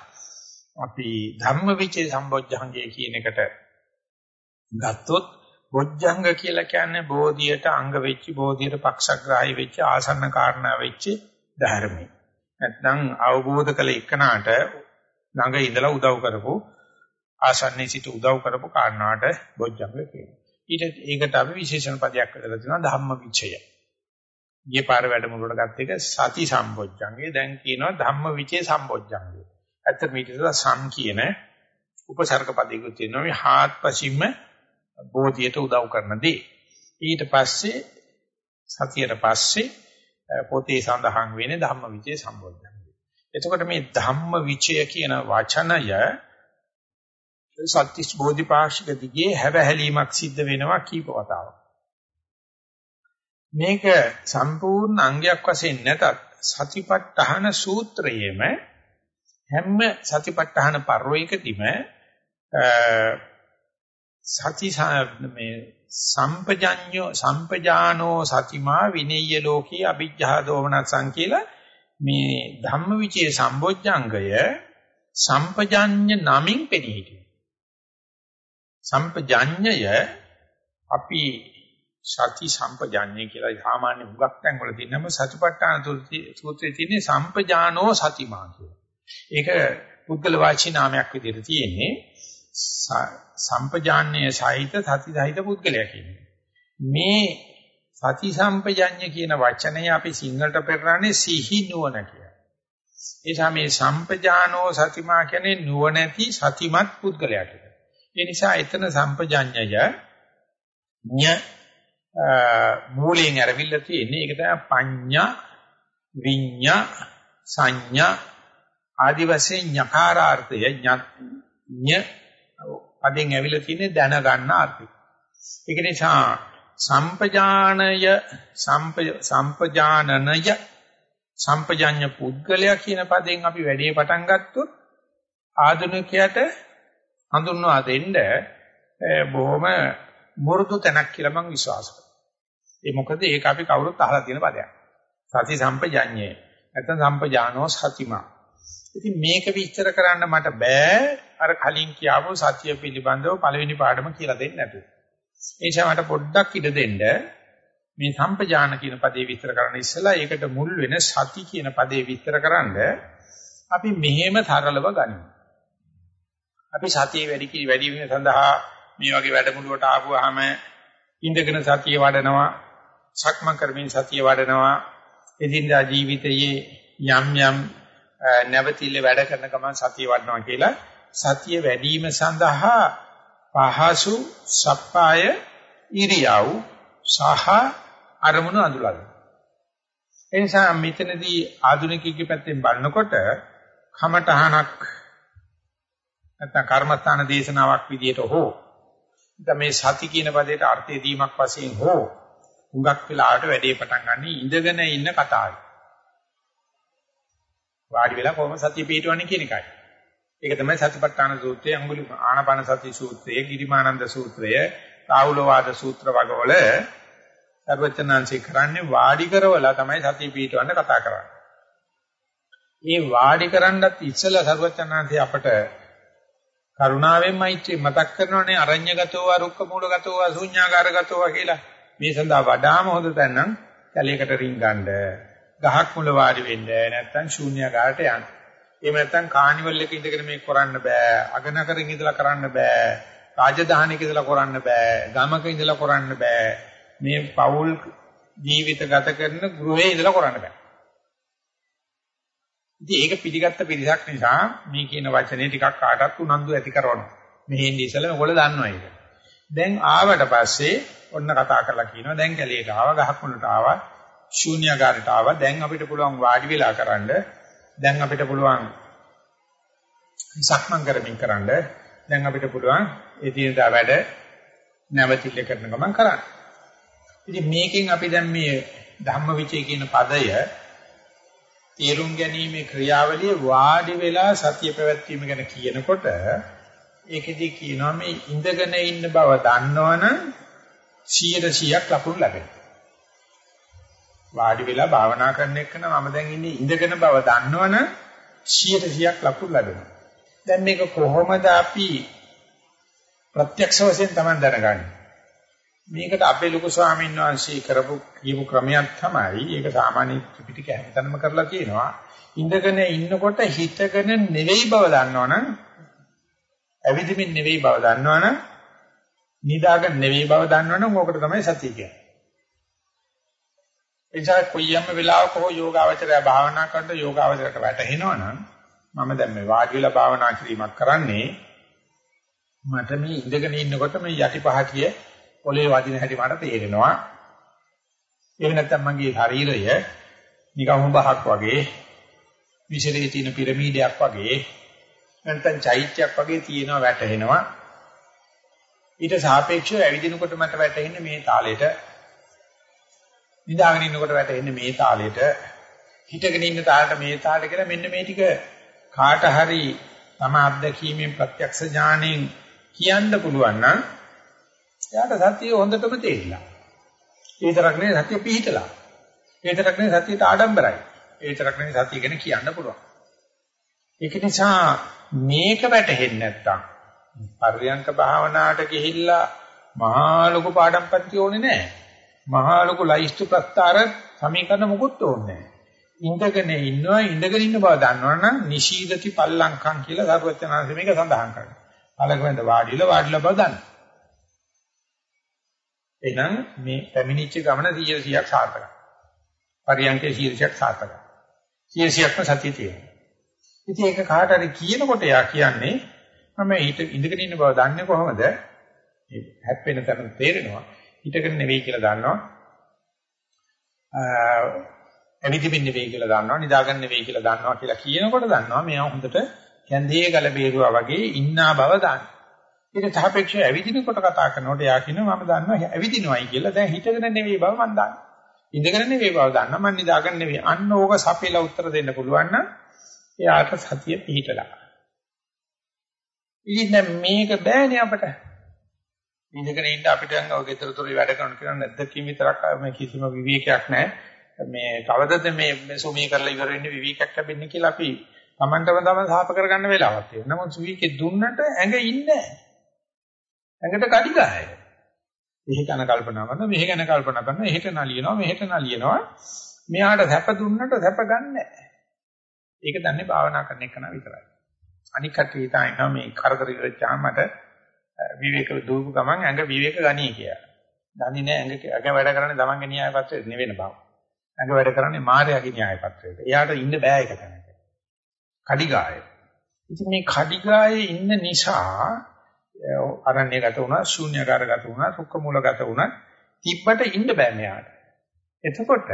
අපි ධම්මවිචේ සම්බොජ්ජංගය කියන එකට ගත්තොත් බොජ්ජංග කියලා කියන්නේ බෝධියට අංග වෙච්ච බෝධියට පක්ෂග්‍රාහී වෙච්ච ආසන්න කාරණා වෙච්ච ධර්මයි. නැත්නම් අවබෝධ කළ එකනට ළඟ ඉඳලා උදව් කරපො ආසන්නයේ සිට උදව් කරපු කාරණාවට බොජ්ජංග කියනවා. ඊට ඒකට අපි විශේෂණ පදයක් හදලා තියෙනවා ධම්මවිචය. ඊයේ පාර වැඩමුළුවට ගත්ත එක සති සම්බොජ්ජංගේ දැන් කියනවා ධම්මවිචේ සම්බොජ්ජංගේ. ඇත්තට මේක සම් කියන උපසර්ග පදයක තියෙනවා මේ හාත්පසින්ම බෝධියට උදව් කරන දේ. ඊට පස්සේ සතියට පස්සේ පොතේ සඳහන් වෙන්නේ ධම්මවිචේ සම්බොජ්ජංගේ. එතකොට මේ ධම්ම විචය කියන වචනය සත්‍තිස් බෝධිපාක්ෂික දිගේ හැවහැලීමක් සිද්ධ වෙනවා කීප වතාවක්. මේක සම්පූර්ණ අංගයක් වශයෙන් නැතත් සතිපට්ඨාන සූත්‍රයේම හැම සතිපට්ඨාන පරිවේකදීම සති මේ සම්පජඤ්ඤෝ සම්පජානෝ සතිමා විනේය ලෝකී අභිජ්ජා දෝමනසං කියලා මේ ධම්මවිචේ සම්බොජ්ජංගය සම්පජඤ්ඤ නමින් පෙනී හිටියේ. සම්පජඤ්ඤය අපි සති සම්පජඤ්ඤය කියලා සාමාන්‍ය හුඟක් තැන්වල තියෙනම සතිපට්ඨාන සූත්‍රයේ තියෙන සම්පජානෝ සතිමා කියලා. ඒක පුද්ගල වාචී නාමයක් විදිහට තියෙන්නේ සම්පජාන්නේ සහිත සති සහිත පුද්ගලයා කියන්නේ. මේ සති සම්පජඤ්ඤ කියන වචනය අපි සිංහලට පෙරන්නේ සිහි නුවණ කියලා. ඒ නිසා මේ සම්පජානෝ සතිමා කියන්නේ නුවණැති සතිමත් පුද්ගලයා කියලා. ඒ නිසා එතන සම්පජඤ්ඤය ඤ මූලයෙන් අරවිල්ල තියෙන්නේ ඒක තමයි පඤ්ඤා විඤ්ඤා සංඥා ආදි වශයෙන් ඤකාරාර්ථය ඤ පදෙන් ඇවිල්ලා තියෙන්නේ දැනගන්න අර්ථය. ඒක නිසා සම්පජානය සම්පජානනය සම්පජාඤ්ඤ පුද්ගලයා කියන පදයෙන් අපි වැඩේ පටන් ගත්තොත් ආධුනිකයට හඳුන්වා දෙන්න බොහොම මුරුදු තැනක් කියලා මම විශ්වාස කරනවා. ඒ මොකද ඒක අපි කවුරුත් අහලා තියෙන පදයක්. සති සම්පජඤ්ඤය. නැත්නම් සම්පජානෝ සතිමා. ඉතින් මේක විස්තර කරන්න මට බෑ අර කලින් කියාපු සතිය පිළිබඳව පළවෙනි පාඩම කියලා දෙන්න නැතුව. ඒ නිසා මට පොඩ්ඩක් ඉඩ දෙන්න මේ සම්පජාන කියන පදේ විස්තර කරන්න ඉස්සලා ඒකට මුල් වෙන සති කියන පදේ විස්තර කරන්න අපි මෙහෙම තරලව ගනිමු. අපි සතිය වැඩි කි වැඩි වීම සඳහා මේ වගේ වැඩමුළුවට ආපුවාම ඉඳගෙන සතිය වඩනවා සක්මන් කරමින් සතිය වඩනවා එදිනදා ජීවිතයේ යම් යම් නැවතිල්ල වැඩ කරන ගමන් සතිය වඩනවා කියලා සතිය වැඩි වීම සඳහා පහසු සප්පාය ඉරියව් සහ අරමුණු අඳුරගන්න. ඒ නිසා මෙතනදී ආධුනිකයෙක්ගේ පැත්තෙන් බලනකොට කමඨහනක් නැත්නම් කර්මස්ථාන දේශනාවක් විදියට හෝ දැන් මේ සති කියන පදයට අර්ථය දීමක් වශයෙන් හෝ හුඟක් වෙලාවට වැඩේ පටන් ගන්න ඉඳගෙන ඉන්න කතාවයි. වාඩි වෙලා කොහොම සතිය පිටවන්නේ කියන එකයි. ඒක තමයි සතිපට්ඨාන සූත්‍රය, අඟුලි ආනාපාන සති සූත්‍රය, ගිරිමානන්ද සූත්‍රය, රාහුලවාද සූත්‍ර වගවල සර්වචනාංශي කරන්නේ වාඩි කරවලා තමයි සතිය පිටවන්න කතා කරන්නේ. මේ වාඩි කරන්නත් ඉස්සෙල්ලා සර්වචනාංශي අපට කරුණාවෙන් මෛත්‍රී මතක් කරනෝනේ අරඤ්‍යගතෝ අරුක්ක මූලගතෝ අසුඤ්ඤාකාරගතෝ කියලා. මේ සඳහා වඩාම හොඳ තැන නම් කැලයකට රින් ගන්න. ගහක් මුල වාඩි වෙන්න නැත්නම් ශූන්‍යකාරට යන්න. එහෙම නැත්නම් කානිවල් එක ඉඳගෙන මේක කරන්න බෑ. අගනකරින් ඉඳලා කරන්න බෑ. රාජධානියක ඉඳලා කරන්න බෑ. ගමක ඉඳලා කරන්න බෑ. මේ පෞල් ජීවිත ගත කරන ගෘහේ ඉඳලා කරන්න බෑ. ඉතින් ඒක පිළිගත්ත පිරිසක් නිසා මේ කියන වචනේ ටිකක් කාටත් උනන්දු ඇති කරනවා. මෙහි ඉඳි ඉස්සෙල්ලා ඔයගොල්ලෝ දන්නවා ඒක. දැන් ආවට පස්සේ ඔන්න කතා කරලා කියනවා දැන් කැලේට ආවා ගහක් මුලට ආවා ශූන්‍යagaraට ආවා දැන් අපිට පුළුවන් වාඩි වෙලා කරන්න දැන් අපිට පුළුවන් සක්මන් කරමින් කරන්න දැන් අපිට පුළුවන් එදිනදා වැඩ නැවතිල්ල කරන ගමන් කරන්න. ඉතින් මේකෙන් අපි දැන් මේ ධම්මවිචය කියන පදය තේරුම් ගැනීමේ ක්‍රියාවලිය වාඩි වෙලා සතිය පැවැත්වීම ගැන කියනකොට ඒකෙදි කියනවා මේ ඉඳගෙන ඉන්න බව දන්නවනම් 100%ක් ලකුණු ලැබෙනවා. වාඩි වෙලා භාවනා කරන එක නම් මම දැන් ඉන්නේ ඉඳගෙන බව දන්නවනම් 100%ක් ලකුණු ලැබෙනවා. දැන් මේක කොහොමද අපි ප්‍රත්‍යක්ෂ වශයෙන් Taman දැනගන්නේ? මේකට අපේ ලොකු ස්වාමීන් වහන්සේ කරපු කියපු ක්‍රමයක් තමයි ඒක සාමාන්‍ය ත්‍රිපිටක හැමතැනම කරලා තියෙනවා ඉඳගෙන ඉන්නකොට හිතගෙන නෙවෙයි බව දන්නවනම් ඇවිදිමින් නෙවෙයි බව දන්නවනම් නිදාගෙන නෙවෙයි බව දන්නවනම් ඕකට තමයි සතිය කියන්නේ එනිසා කොයියම් වෙලාවක හෝ යෝගාවචරය භාවනා කරනකොට යෝගාවචරයට වැටෙනවනම් මම දැන් මේ වාඩි වෙලා භාවනා කිරීමක් කරන්නේ මට මේ ඉඳගෙන ඉන්නකොට මේ යටිපහටිය පොළේ වදින හැටි මට තේරෙනවා. එහෙම නැත්නම් මගේ ශරීරය නිකන් හුඹහක් වගේ විශේෂයේ තියෙන පිරමීඩයක් වගේ නැත්නම් චෛත්‍යයක් වගේ තියෙනවා වැටෙනවා. ඊට සාපේක්ෂව ඇවිදිනකොට මට වැටෙන්නේ මේ තාලෙට නිදාගෙන ඉන්නකොට වැටෙන්නේ මේ තාලෙට හිටගෙන ඉන්න තාලෙට මේ තාලෙට කියලා මෙන්න මේ ටික කාට හරි තම අත්දැකීමෙන් ප්‍රත්‍යක්ෂ ඥාණයෙන් කියන්න පුළුවන් නම් එයාට සතිය හොඳටම තේරිලා. ඒ තරක් නෙවෙයි සතිය පිහිටලා. ඒ තරක් නෙවෙයි සතියට ආඩම්බරයි. ඒ තරක් නෙවෙයි සතිය ගැන කියන්න පුළුවන්. ඒක නිසා මේක වැටහෙන්නේ නැත්තම් පරියංක භාවනාවට ගිහිල්ලා මහා ලොකු පාඩම්පත්ති ඕනේ නැහැ. මහා ලොකු ලයිස්තු ප්‍රස්තාර සමීකරණ මුකුත් ඕනේ නැහැ. ඉඳගෙන ඉන්නවා ඉඳගෙන ඉන්න බව දන්නවනම් නිශීදති පල්ලංකම් කියලා සරුවචනාංශ මේක සඳහන් කරනවා. පළකවෙන්ද වාඩිලා වාඩිලා බව දන්නවා. එහෙනම් මේ පැමිණිච්ච ගමන 100ක් සාර්ථකයි. පරියන්කේ 100ක් සාර්ථකයි. 100ක්ම සතිය තියෙනවා. ඉතින් ඒක කාට හරි කියනකොට යා කියන්නේ මම ඊට ඉඳගෙන ඉන්න බව දන්නේ කොහොමද? මේ හැප්පෙන තැන තේරෙනවා. හිටගෙන නෙවෙයි කියලා දන්නවා. ඇවිදින්න නෙවෙයි කියලා දන්නවා. නිදාගන්න නෙවෙයි කියලා දන්නවා කියලා කියනකොට දන්නවා මෙයා හොඳට කැන්දේ ගල බේරුවා වගේ ඉන්නා බව දන්නවා. ඊට සාපේක්ෂව ඇවිදිනකොට කතා කරනකොට යා කියනවා මම දන්නවා ඇවිදිනවයි කියලා. දැන් හිතගෙන නෙවෙයි බව මම දන්නවා. ඉඳගෙන නෙවෙයි බව දන්නවා. මම නිදාගෙන නෙවෙයි. අන්න ඕක සපෙලා උත්තර දෙන්න පුළුවන් නම් එයාට සතිය පිහිටලා. ඉතින් මේක බෑනේ අපට. ඉඳගෙන ඉන්න අපිට නම් ඔය ගෙදර දොරේ වැඩ කරන කෙනා නැද්ද කී විතරක් මේ කිසිම විවේකයක් නැහැ මේ කවදද මේ සුමී කරලා ඉවර වෙන්නේ විවේකයක් ලැබෙන්නේ කියලා අපි Tamanටම තම සාප කරගන්න වෙලාවක් තියෙනවා. නමුත් සුවිකේ දුන්නට ඇඟ ඉන්නේ නැහැ. ඇඟට කඩි ගහයි. මෙහි ගැන කල්පනා කරනවා, මෙහි ගැන කල්පනා කරනවා, එහෙට නලියනවා, මෙහෙට නලියනවා. මෙයාට සැප දුන්නට සැප ගන්නෑ. ඒක දන්නේ භාවනා කරන එක නා විතරයි. අනික කටේ හිතා මේ කරදර ඉවරචාම මට විවේක දූපු ගමන් ඇඟ විවේක ගනී කියලා. දන්නේ නැහැ ඇඟ ඇඟ වැඩ කරන්නේ තමන්ගේ න්‍යාය පත්‍රයට නෙවෙන බව. ඇඟ වැඩ කරන්නේ මායාවේ න්‍යාය පත්‍රයට. එයාට ඉන්න බෑ ඒක තමයි. කඩිගාය. ඉතින් මේ කඩිගායේ ඉන්න නිසා අරණ්‍යගත වුණා, ශූන්‍යකාරගත වුණා, සුක්ක මූලගත වුණා, තිබ්බට ඉන්න බෑ මෙයාට. එතකොට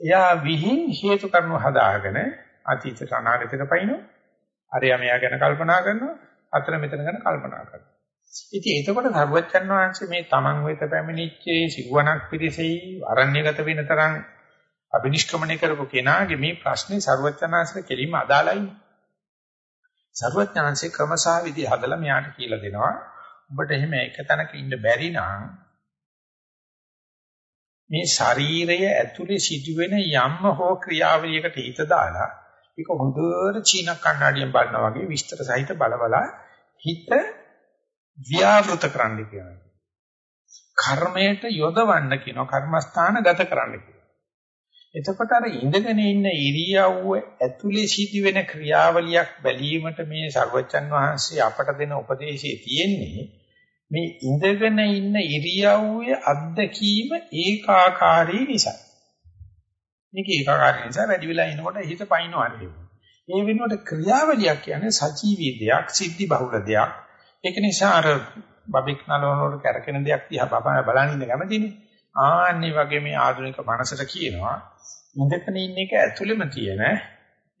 එයා විහිං හේතු කරනු හදාගෙන අතීතට අනාගතයට පයින්නවා. අරයා මෙයා ගැන කල්පනා කරනවා, අතර මෙතන ගැන කල්පනා කරනවා. ඉතින් එතකොට සර්වජන් වහන්සේ මේ තමන් වෙත පැමිණිච්ච සිවණක් පිරිසෙයි අරණ්‍යගත වෙන තරම් අභිනිෂ්ක්‍මණය කරපු කෙනාගේ මේ ප්‍රශ්නේ සර්වජනාංශර කෙලින්ම අදාළයි. සර්වඥාන්සේ ක්‍රමසා විදි හදලා මෙයාට කියලා දෙනවා. ඔබට එහෙම එක තැනක ඉන්න බැරි නම් මේ ශරීරය ඇතුලේ සිදුවෙන යම්ම හෝ ක්‍රියාවලියකට හිත දාලා ඒක හොඳට චීන කණ්ණාඩියෙන් බලනවා වගේ විස්තර සහිත බලබලා හිත ව්‍යාවෘත කරන්න කියනවා. කර්මයට යොදවන්න කියනවා කර්මස්ථාන ගත කරන්න කියනවා. එතකොට අර ඉඳගෙන ඉන්න ඉරියව්ව ඇතුලේ සිදුවෙන ක්‍රියාවලියක් බැලීමට මේ සර්වචන් වහන්සේ අපට දෙන උපදේශයේ තියෙන්නේ මේ ඉඳගෙන ඉන්න ඉරියව්වේ අත්දැකීම ඒකාකාරී නිසා. මේක ඒකාකාරී නිසා වැඩි වෙලා ඉනකොට හිත පයින්නවා ඒ වෙනුවට ක්‍රියාවලියක් කියන්නේ සජීවී දෙයක්, සිද්ධි බහුල දෙයක්. ඒක නිසා අර බබෙක් නලවනකොට කරකින දෙයක් දිහා බලන ඉන්න කැමතිනේ. ආන්නේ වගේ මේ ආධුනික මනසට කියනවා ඉඳගෙන ඉන්න එක ඇතුළෙම තියෙන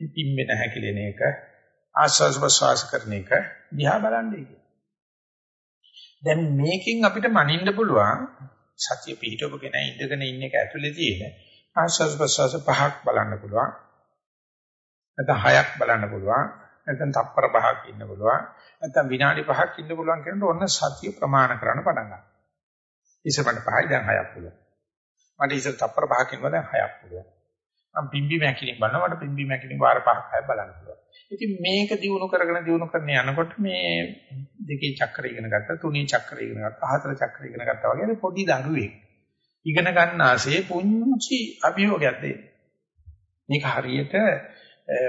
පිම්බෙන හැකිලෙන එක ආස්වාස් ප්‍රසවාස කරන එක දිහා බලන්නේ කියලා. දැන් මේකෙන් අපිට මනින්න පුළුවන් සතිය පිහිටවපු කෙනා ඉඳගෙන ඉන්න එක ඇතුළේ තියෙන ආස්වාස් ප්‍රසවාස පහක් බලන්න පුළුවන්. නැත්නම් හයක් බලන්න පුළුවන්. නැත්නම් තප්පර පහක් ඉන්න පුළුවන්. නැත්නම් විනාඩි පහක් ඉන්න පුළුවන් කියනකොට ඔන්න සතිය ප්‍රමාණ කරන්න පටන් ගන්නවා. ඉස්සරහට පහයි දැන් හයක් පුළුවන්. මට ඉස්සර තප්පර පහක් ඉන්නවා දැන් හයක් පුළුවන්. මම පිම්බි මැකිලින් බලනවා මට පිම්බි මැකිලින් වාර පහක් හය බලන්න පුළුවන්. ඉතින් මේක දිනු කරගෙන දිනු කරන යනකොට මේ දෙකේ චක්‍ර ඉගෙන ගත්තා තුනේ චක්‍ර ඉගෙන ගත්තා හතර චක්‍ර ඉගෙන ගත්තා වගේ පොඩි දරුවෙක් ඉගෙන ගන්න ආසේ පුංචි අභියෝගයක් දෙන්නේ. මේක හරියට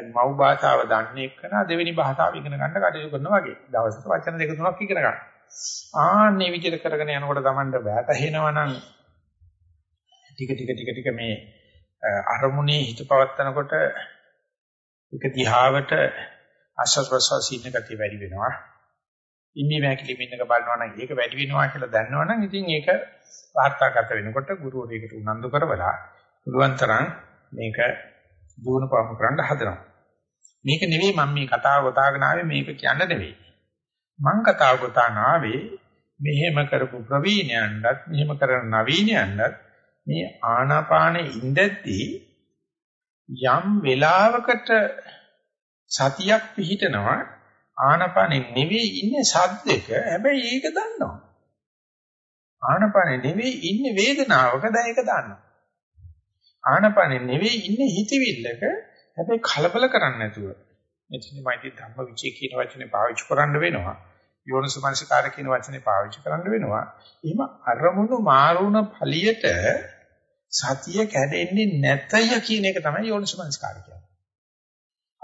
මව් භාෂාව දන්නේ එක්කන දෙවෙනි භාෂාව ඉගෙන ගන්න කටයුතු කරනවා වගේ. දවසට වචන දෙක තුනක් ඉගෙන ගන්න. ආන්නේ විදිහට කරගෙන යනකොට Tamanට වැටහෙනවා නම් ටික ටික ටික ටික මේ අරමුණේ හිත පවත්නකොට එක දිහාවට ආශ්වාස ප්‍රශ්වාස ඉන්න ගතිය වැඩි වෙනවා. ඉන්නේ වැකිලි මින්නක බලනවා නම් ඒක වැඩි වෙනවා කියලා දන්නවනම් ඉතින් ඒක වාර්තාගත වෙනකොට ගුරුවරයෙකුට උනන්දු කරවලා පුළුවන් තරම් මේක දුවන පවම කරන්න හදනවා. මේක නෙවෙයි මම මේ කතාව ගොතාගෙන ආවේ මේක කියන්න නෙවෙයි. මං කතාව ගොතාන ආවේ මෙහෙම කරපු ප්‍රවීණයන්ටත් මෙහෙම කරන නවීනයන්ටත් මේ ආනාපානෙ ඉඳද්දී යම් වෙලාවකට සතියක් පිහිටනවා ආනාපානෙ නෙවෙයි ඉන්නේ සද්දෙක. හැබැයි ඒක දන්නවා. ආනාපානෙ නෙවෙයි ඉන්නේ වේදනාවක දැන් ඒක දන්නවා. ආනාපානෙ නෙවෙයි ඉන්නේ හිතවිල්ලක. හැබැයි කලබල කරන්නේ නැතුව. මෙතනමයිදී ධම්ම විචේ කියන වචනේ පාවිච්චි කරන්න වෙනවා. යෝනිසමනසිකාර කියන වචනේ පාවිච්චි කරන්න වෙනවා. එහෙම අරමුණු මාරුණ ඵලියට සතිය කැඩෙන්නේ නැතය කියන එක තමයි යෝනිසමනස්කාරය කියන්නේ.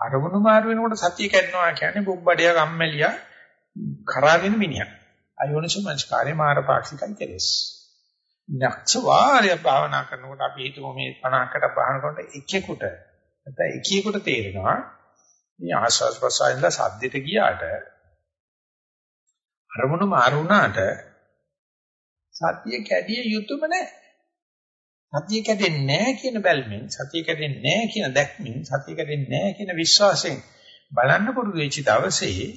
අරමුණු මාරු වෙනකොට සතිය කැඩෙනවා කියන්නේ බුබ්බඩියා කම්මැලියා කරාගෙන මිනිහා. අයෝනිසමනස්කාරේ මාරපාක්ෂිකයි කෙලස්. නැක්ෂ වාරය භාවනා කරනකොට අපි හිතමු මේ 50කට බහනකොට එකෙකුට නැත්නම් එකියෙකුට තේරෙනවා මේ ආස්වාද ප්‍රසාරෙන්ලා සද්දෙට ගියාට අරමුණු මාරු වුණාට සතිය කැඩිය යුතුයම නැහැ. සතිය කැඩෙන්නේ නැහැ කියන බැල්මෙන් සතිය කැඩෙන්නේ නැහැ කියන දැක්මෙන් සතිය කැඩෙන්නේ නැහැ කියන විශ්වාසයෙන් බලන්න පුරුදු වෙච්ච දවසේ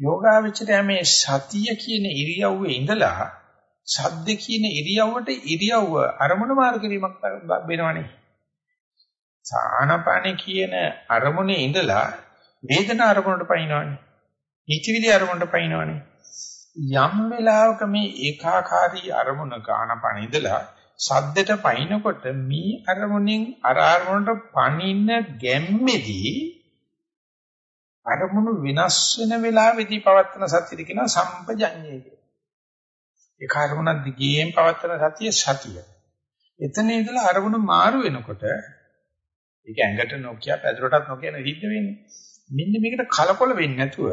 යෝගාවචරය මේ සතිය කියන ඉරියව්වේ ඉඳලා ශබ්ද කියන ඉරියව්වට ඉරියව්ව අරමුණු මාර්ග කිරීමක් වෙනවනේ. සානපානේ කියන අරමුණේ ඉඳලා වේදනා අරමුණට පයින්නවනේ. හිතවිලි අරමුණට පයින්නවනේ. යම් වෙලාවක මේ ඒකාකාරී අරමුණක ආනපන ඉඳලා සද්දට පයින්නකොට මේ අරමුණෙන් අර අරමුණට පනින්න ගැම්මේදී අරමුණු වෙනස් වෙන වෙලාවෙදී පවත්තන සතිය කියන සම්පජඤ්ඤය කියන. ඒ කර්මණ දිගේම පවත්තන සතිය සතිය. එතන ඉඳලා අරමුණු මාරු වෙනකොට ඒක ඇඟට නොකිය පැදුරටත් නොකිය නෙහිද්ද වෙන්නේ. මෙන්න මේකට කලකොල වෙන්නේ නැතුව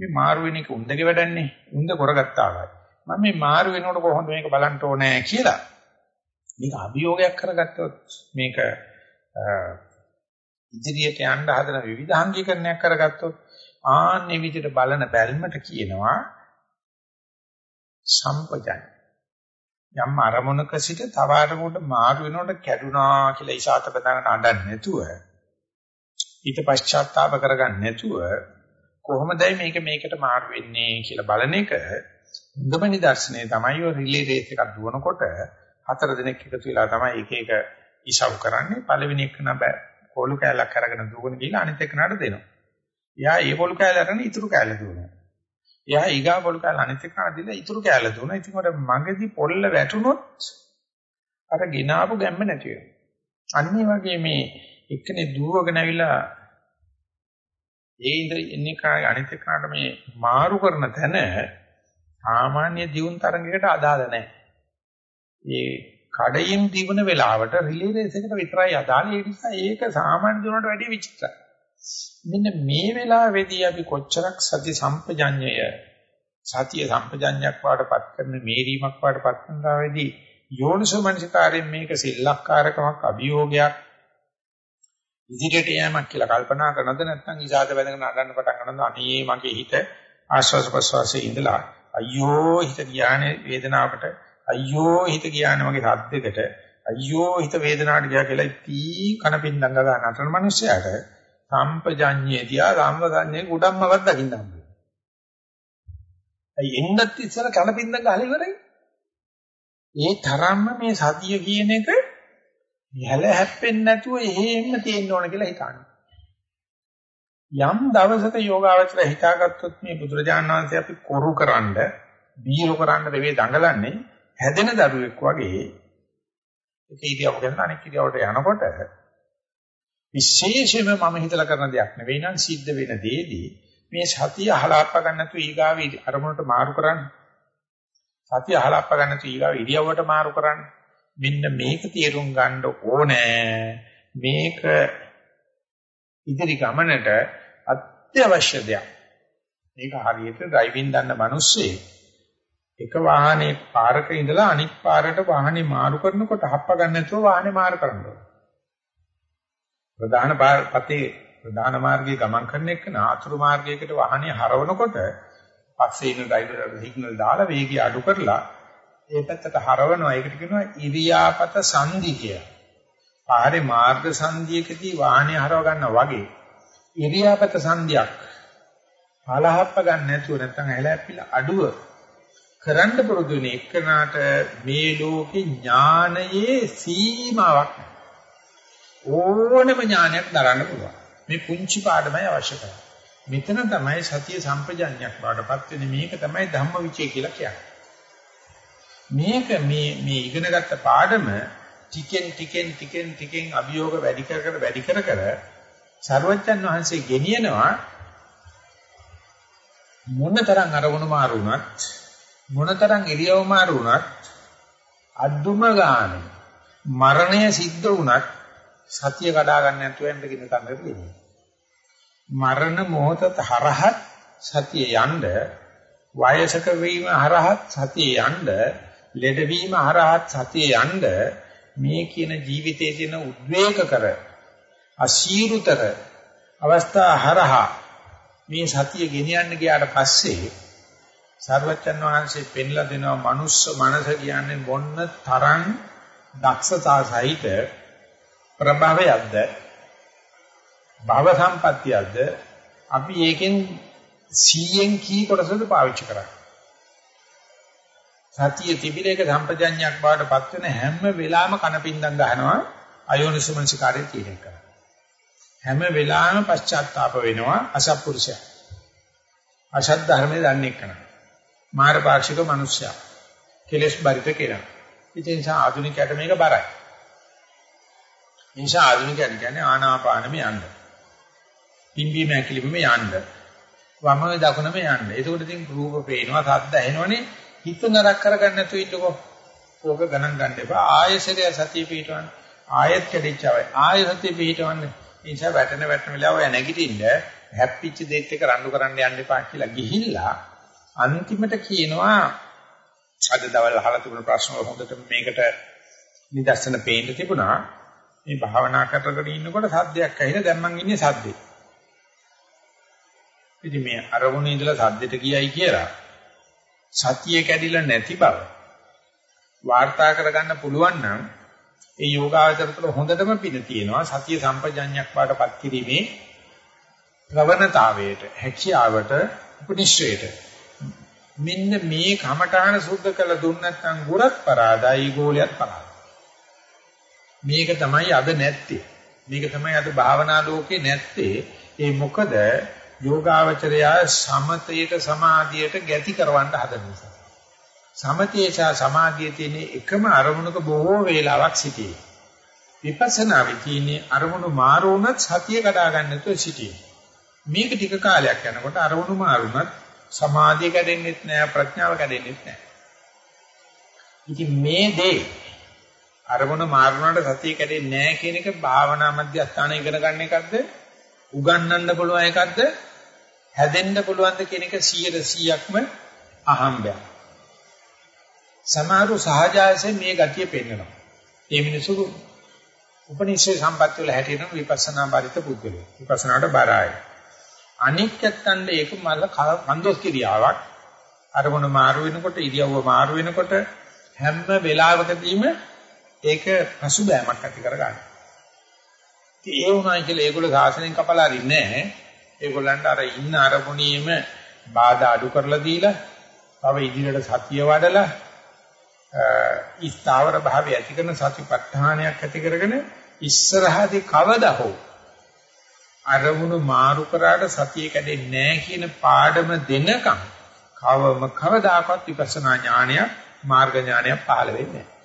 මේ මාරු වෙන එක උන්දගේ වැඩන්නේ. උන්ද කරගත්තා වගේ. මම මේ මාරු වෙනකොට කොහොමද මේක බලන්න ඕනේ කියලා. මේක අභියෝගයක් කරගත්තොත් මේක ඉදිරියට යන්න හදන විවිධාංගීකරණයක් කරගත්තොත් ආන්නේ විදිහට බලන බැල්මට කියනවා සම්පජඤ්ඤ. යම් අරමුණක සිට තව අරමුණකට මාරු වෙනකොට කැඩුනා කියලා ඉසాత බදාගෙන අඬන්නේ නැතුව ඊට පශ්චාත්තාප කරගන්න නැතුව කොහොමදයි මේක මේකට මාරු වෙන්නේ කියලා බලන එක හොඳම නිදර්ශනය තමයි ඔය රිලේ රේස් එකක් දුවනකොට හතර දිනක් එකතු වෙලා තමයි එක එක ඉසව් කරන්නේ පළවෙනි එක නබ පොළු කෑල්ලක් අරගෙන දුවගෙන ගිහලා අනිත් එකනට දෙනවා. එයා ඒ පොළු කෑල්ල අරගෙන ඉතුරු කෑල්ල දුවනවා. එයා ඊගා පොළු කෑල්ල අනිත් එකනට දීලා ඉතුරු කෑල්ල දුවනවා. ඉතින් උඩ මගදී පොල්ල වැටුනොත් අර ගිනාපු ගැම්ම නැති වෙනවා. අනිත් වගේ මේ එක්කනේ දුවගෙන ඇවිල්ලා ඒ ඉඳ ඉන්නේ කාගේ අනිත් එක්කනට මේ මාරු කරන තැන සාමාන්‍ය දියුන් තරඟයකට අදාළ නැහැ. ඒ කඩයින් දිවන වෙලාවට රිලේ රේස් එකට විතරයි අදාළ. ඒ නිසා ඒක සාමාන්‍ය දිනුවට වැඩිය විචිත්‍රයි. මෙන්න මේ වෙලාවේදී අපි කොච්චරක් සති සම්පජඤ්ඤය සතිය සම්පජඤ්ඤයක් වාටපත් කරන මේරීමක් වාටපත් කරන දාවේදී යෝනිසෝ මනසිකාරයෙන් මේක සිල්ලක්කාරකමක් අභියෝගයක් ඉදිරියට යෑමක් කියලා කල්පනා කරනද නැත්නම් ඉසాత වැදගෙන අඬන්න පටන් ගන්නද අනේ මගේ හිත ආශ්වාස ප්‍රශ්වාසයේ ඉඳලා අයියෝ හිත ගියානේ වේදනාවකට අයියෝ හිත ගියානේ මගේ සද්දෙකට අයියෝ හිත වේදනාවට ගියා කියලා ඉතී කනපින්දංග ගන්න අතන මිනිස්සයාට සම්පජඤ්ඤේ දියා සම්පජඤ්ඤේ කුඩම්මවත් දකින්න හම්බෙන්නේ. අයි එන්නත් ඉස්සර කනපින්දංග ගහලා ඉවරයි. ඒ තරම්ම මේ සතිය කියන එක යැල හැප්පෙන්නේ නැතුව එහෙම තියෙන්න ඕන කියලා හිතන්නේ. යම් දවසක යෝගාවචර හිතාගත්තොත් මේ බුදුරජාණන් වහන්සේ අපි කොරු කරන්න, බීරෝ කරන්න දෙවේ දඟලන්නේ හැදෙන දරුවෙක් වගේ එක ඉරියව්වකින් අනෙක් ඉරියව්වට යනකොට විශේෂයෙන්ම මම හිතලා කරන දෙයක් නෙවෙයි නම් සිද්ධ වෙන දෙයේදී මේ සතිය අහලාප්ප ගන්න නැතුව ඊගාවේ අරමුණට මාරු කරන්න. සතිය අහලාප්ප ගන්න නැතුව ඊගාවේ ඉරියව්වට මාරු කරන්න. මෙන්න මේක තේරුම් ගන්න ඕනේ. මේක ඉදිරි ගමනට අත්‍යවශ්‍ය දෙයක්. මේක හරියට ඩ්‍රයිවිං දන්න මිනිස්සේ එක වාහනේ පාරක ඉඳලා අනිත් පාරට වාහනේ මාරු කරනකොට හප්ප ගන්න නැතුව වාහනේ මාරු කරන්න ඕනේ. ප්‍රධාන පතේ ප්‍රධාන මාර්ගයේ ගමන් කරන එක නාතුරු මාර්ගයකට වාහනේ හරවනකොට පස්සේ ඉන්න ඩ්‍රයිවර් සිග්නල් දාලා වේගය අඩු කරලා ඒ පැත්තට හරවනවා. ඒකට කියනවා ඉරියාපත සංදි කියලා. පාරේ මාර්ග සංදියකදී වාහනේ හරව ගන්නවා වගේ ඉරියාපත සංදියක් පළහප්ප ගන්න නැතුව නැත්නම් ඇලැප්පිලා අඩුව කරන්න පුරුදු වෙන එකනට මේ ලෝකේ ඥානයේ සීමාවක් ඕනම ඥානයක් දරන්න පුළුවන්. මේ පුංචි පාඩමයි අවශ්‍ය කරන්නේ. මෙතන තමයි සතිය සම්පජඤ්ඤයක් බවටපත් වෙන්නේ. මේක තමයි ධම්මවිචය කියලා කියන්නේ. මේක මේ මේ ඉගෙනගත්ත පාඩම ටිකෙන් ටිකෙන් ටිකෙන් ටිකෙන් අභියෝග වැඩි කර කර වැඩි කර කර සර්වජන් වහන්සේ ගෙනියනවා. මොනතරම් අරමුණු මාරු වුණත් මොනතරම් ඉරියව් මාරු වුණත් අද්දුම ගාන මරණය සිද්ධ වුණත් සතිය කඩා ගන්න නැතුව යන්න කියන තැනකට ගෙනියනවා මරණ මොහොත හරහත් සතිය යන්න වයසක වීම හරහත් සතිය යන්න ලෙඩවීම හරහත් සතිය යන්න මේ කියන ජීවිතයේ තියෙන උද්වේග කර අශීරුතර අවස්ථා හරහා මේ සතිය ගෙනියන්න ගියාට පස්සේ සර්වචන් වහන්සේ පෙන්ලා දෙනවා මනුස්ස මනස කියන්නේ මොන්න තරම් දක්ෂතා සහිත ප්‍රභවයක්ද භව සම්පත්තියක්ද අපි ඒකෙන් 100න් කී කොටසද පාවිච්චි කරන්නේ? සතිය තිබිලේක සම්පජඤ්ඤයක් බවට පත් වෙන හැම වෙලාවෙම කනපින්දම් ගහනවා අයෝනිසමනසිකාරයේ තියෙන එක. හැම වෙලාවෙම පශ්චාත්තාප වෙනවා අසත්පුරුෂයා. අසත් ධර්මයේ දන්නේ කරා. මාරපාක්ෂික මිනිසයා. කෙලස් බරිත කෙනා. ඒ නිසා ආධුනිකයට මේක බරයි. ඒ නිසා ආධුනිකයන් කියන්නේ ආනාපානෙම යන්න. පිම්බීම ඇකිලිමම යන්න. වම දකුණම යන්න. එතකොට ඉතින් රූප පේනවා, ශබ්ද ඇහෙනවනේ. හිත නරක කරගන්න නැතුව ඉන්නකෝ. ඕක ගණන් ගන්න එපා. ආයෙසරය සතිය පිටවන්න. ආයෙත් කැඩිච්චවයි. ආයෙ සතිය පිටවන්න. ඒ නිසා වැටෙන වැටෙන වෙලාව ඔය නැගිටින්න හැප්පිච්ච දෙත් එක රණ්ඩු කරන්න යන්න එපා කියලා ගිහිල්ලා අන්තිමට කියනවා අද දවල් අහලා තිබුණ ප්‍රශ්න වල හොඳට මේකට නිදර්ශන පේන්න තිබුණා. මේ භාවනා කරගෙන ඉන්නකොට සද්දයක් ඇහිලා දැන් මං ඉන්නේ සද්දේ. ඉතින් මේ අරමුණේ ඉඳලා සද්දෙට ගියයි කියලා සතිය කැඩිලා නැති බව වාර්තා කරගන්න පුළුවන් නම් ඒ යෝගාචර තුළ හොඳටම පින තියෙනවා සතිය සම්පජඤ්ඤයක් පාඩපත් කිරීමේ ප්‍රවණතාවයට හැකියාවට උපනිශ්‍රේයට. මෙන්න මේ කමඨාන සුද්ධ කළ දුන්න නැත්නම් ගුරත් පරාදයි ගෝලියත් පරාදයි. මේක තමයි අද නැත්තේ. මේක තමයි අද භාවනා ලෝකේ නැත්තේ. ඒ මොකද යෝගාවචරය සමතයට සමාධියට ගැති කරවන්න හදන නිසා. සමතේ සහ සමාධියේ තියෙන එකම අරමුණක බොහෝ වේලාවක් සිටියේ. විපස්සනා වෙතිනේ අරමුණු මාරුණත් සතිය කඩා ගන්න නැතුව සිටියේ. මේක ටික කාලයක් යනකොට අරමුණු මාරුණත් සමාධිය කැඩෙන්නෙත් නෑ ප්‍රඥාව කැඩෙන්නෙත් නෑ. ඉතින් මේ දේ අරමුණ මාරුණාට සතිය කැඩෙන්නේ නෑ කියන එක භාවනා මධ්‍යස්ථාන ඉගෙන ගන්න එකක්ද උගන්වන්න පුළුවන් එකක්ද හැදෙන්න පුළුවන්ද කියන එක 100%ක්ම අහම්බයක්. සමහරු සහජායයෙන් මේ ගතිය පෙන්වනවා. ඒ මිනිසු උපනිෂේ සම්පත් වල හැටියට විපස්සනා බාරිත පුද්ගලයෝ. විපස්සනාට බාරයි. අනික් ඇත්තන්ට ඒක මල කන්දොස් කිරියාවක්. අරමුණ මාරු වෙනකොට ඉරියව්ව මාරු වෙනකොට හැම වෙලාවකදීම ඒක පසුබෑමක් ඇති කරගන්නවා. ඉතින් ඒ වුණායි කියලා ඒගොල්ලෝ සාසනයෙන් කපලා අරින්නේ නැහැ. ඒගොල්ලන්ට අර ඉන්න අරමුණීම බාධා අඩු කරලා දීලා තව ඉදිරියට සතිය වඩලා ඊස්තාවර භාවය ඇති කරන සතිපට්ඨානයක් ඇති කරගෙන ඉස්සරහදී කවදා හෝ අරමුණු මාරු කරාට සතිය කැඩෙන්නේ නැහැ කියන පාඩම දෙනකම් කවම කවදාකවත් විපස්සනා ඥානය මාර්ග ඥානය පහළ වෙන්නේ නැහැ.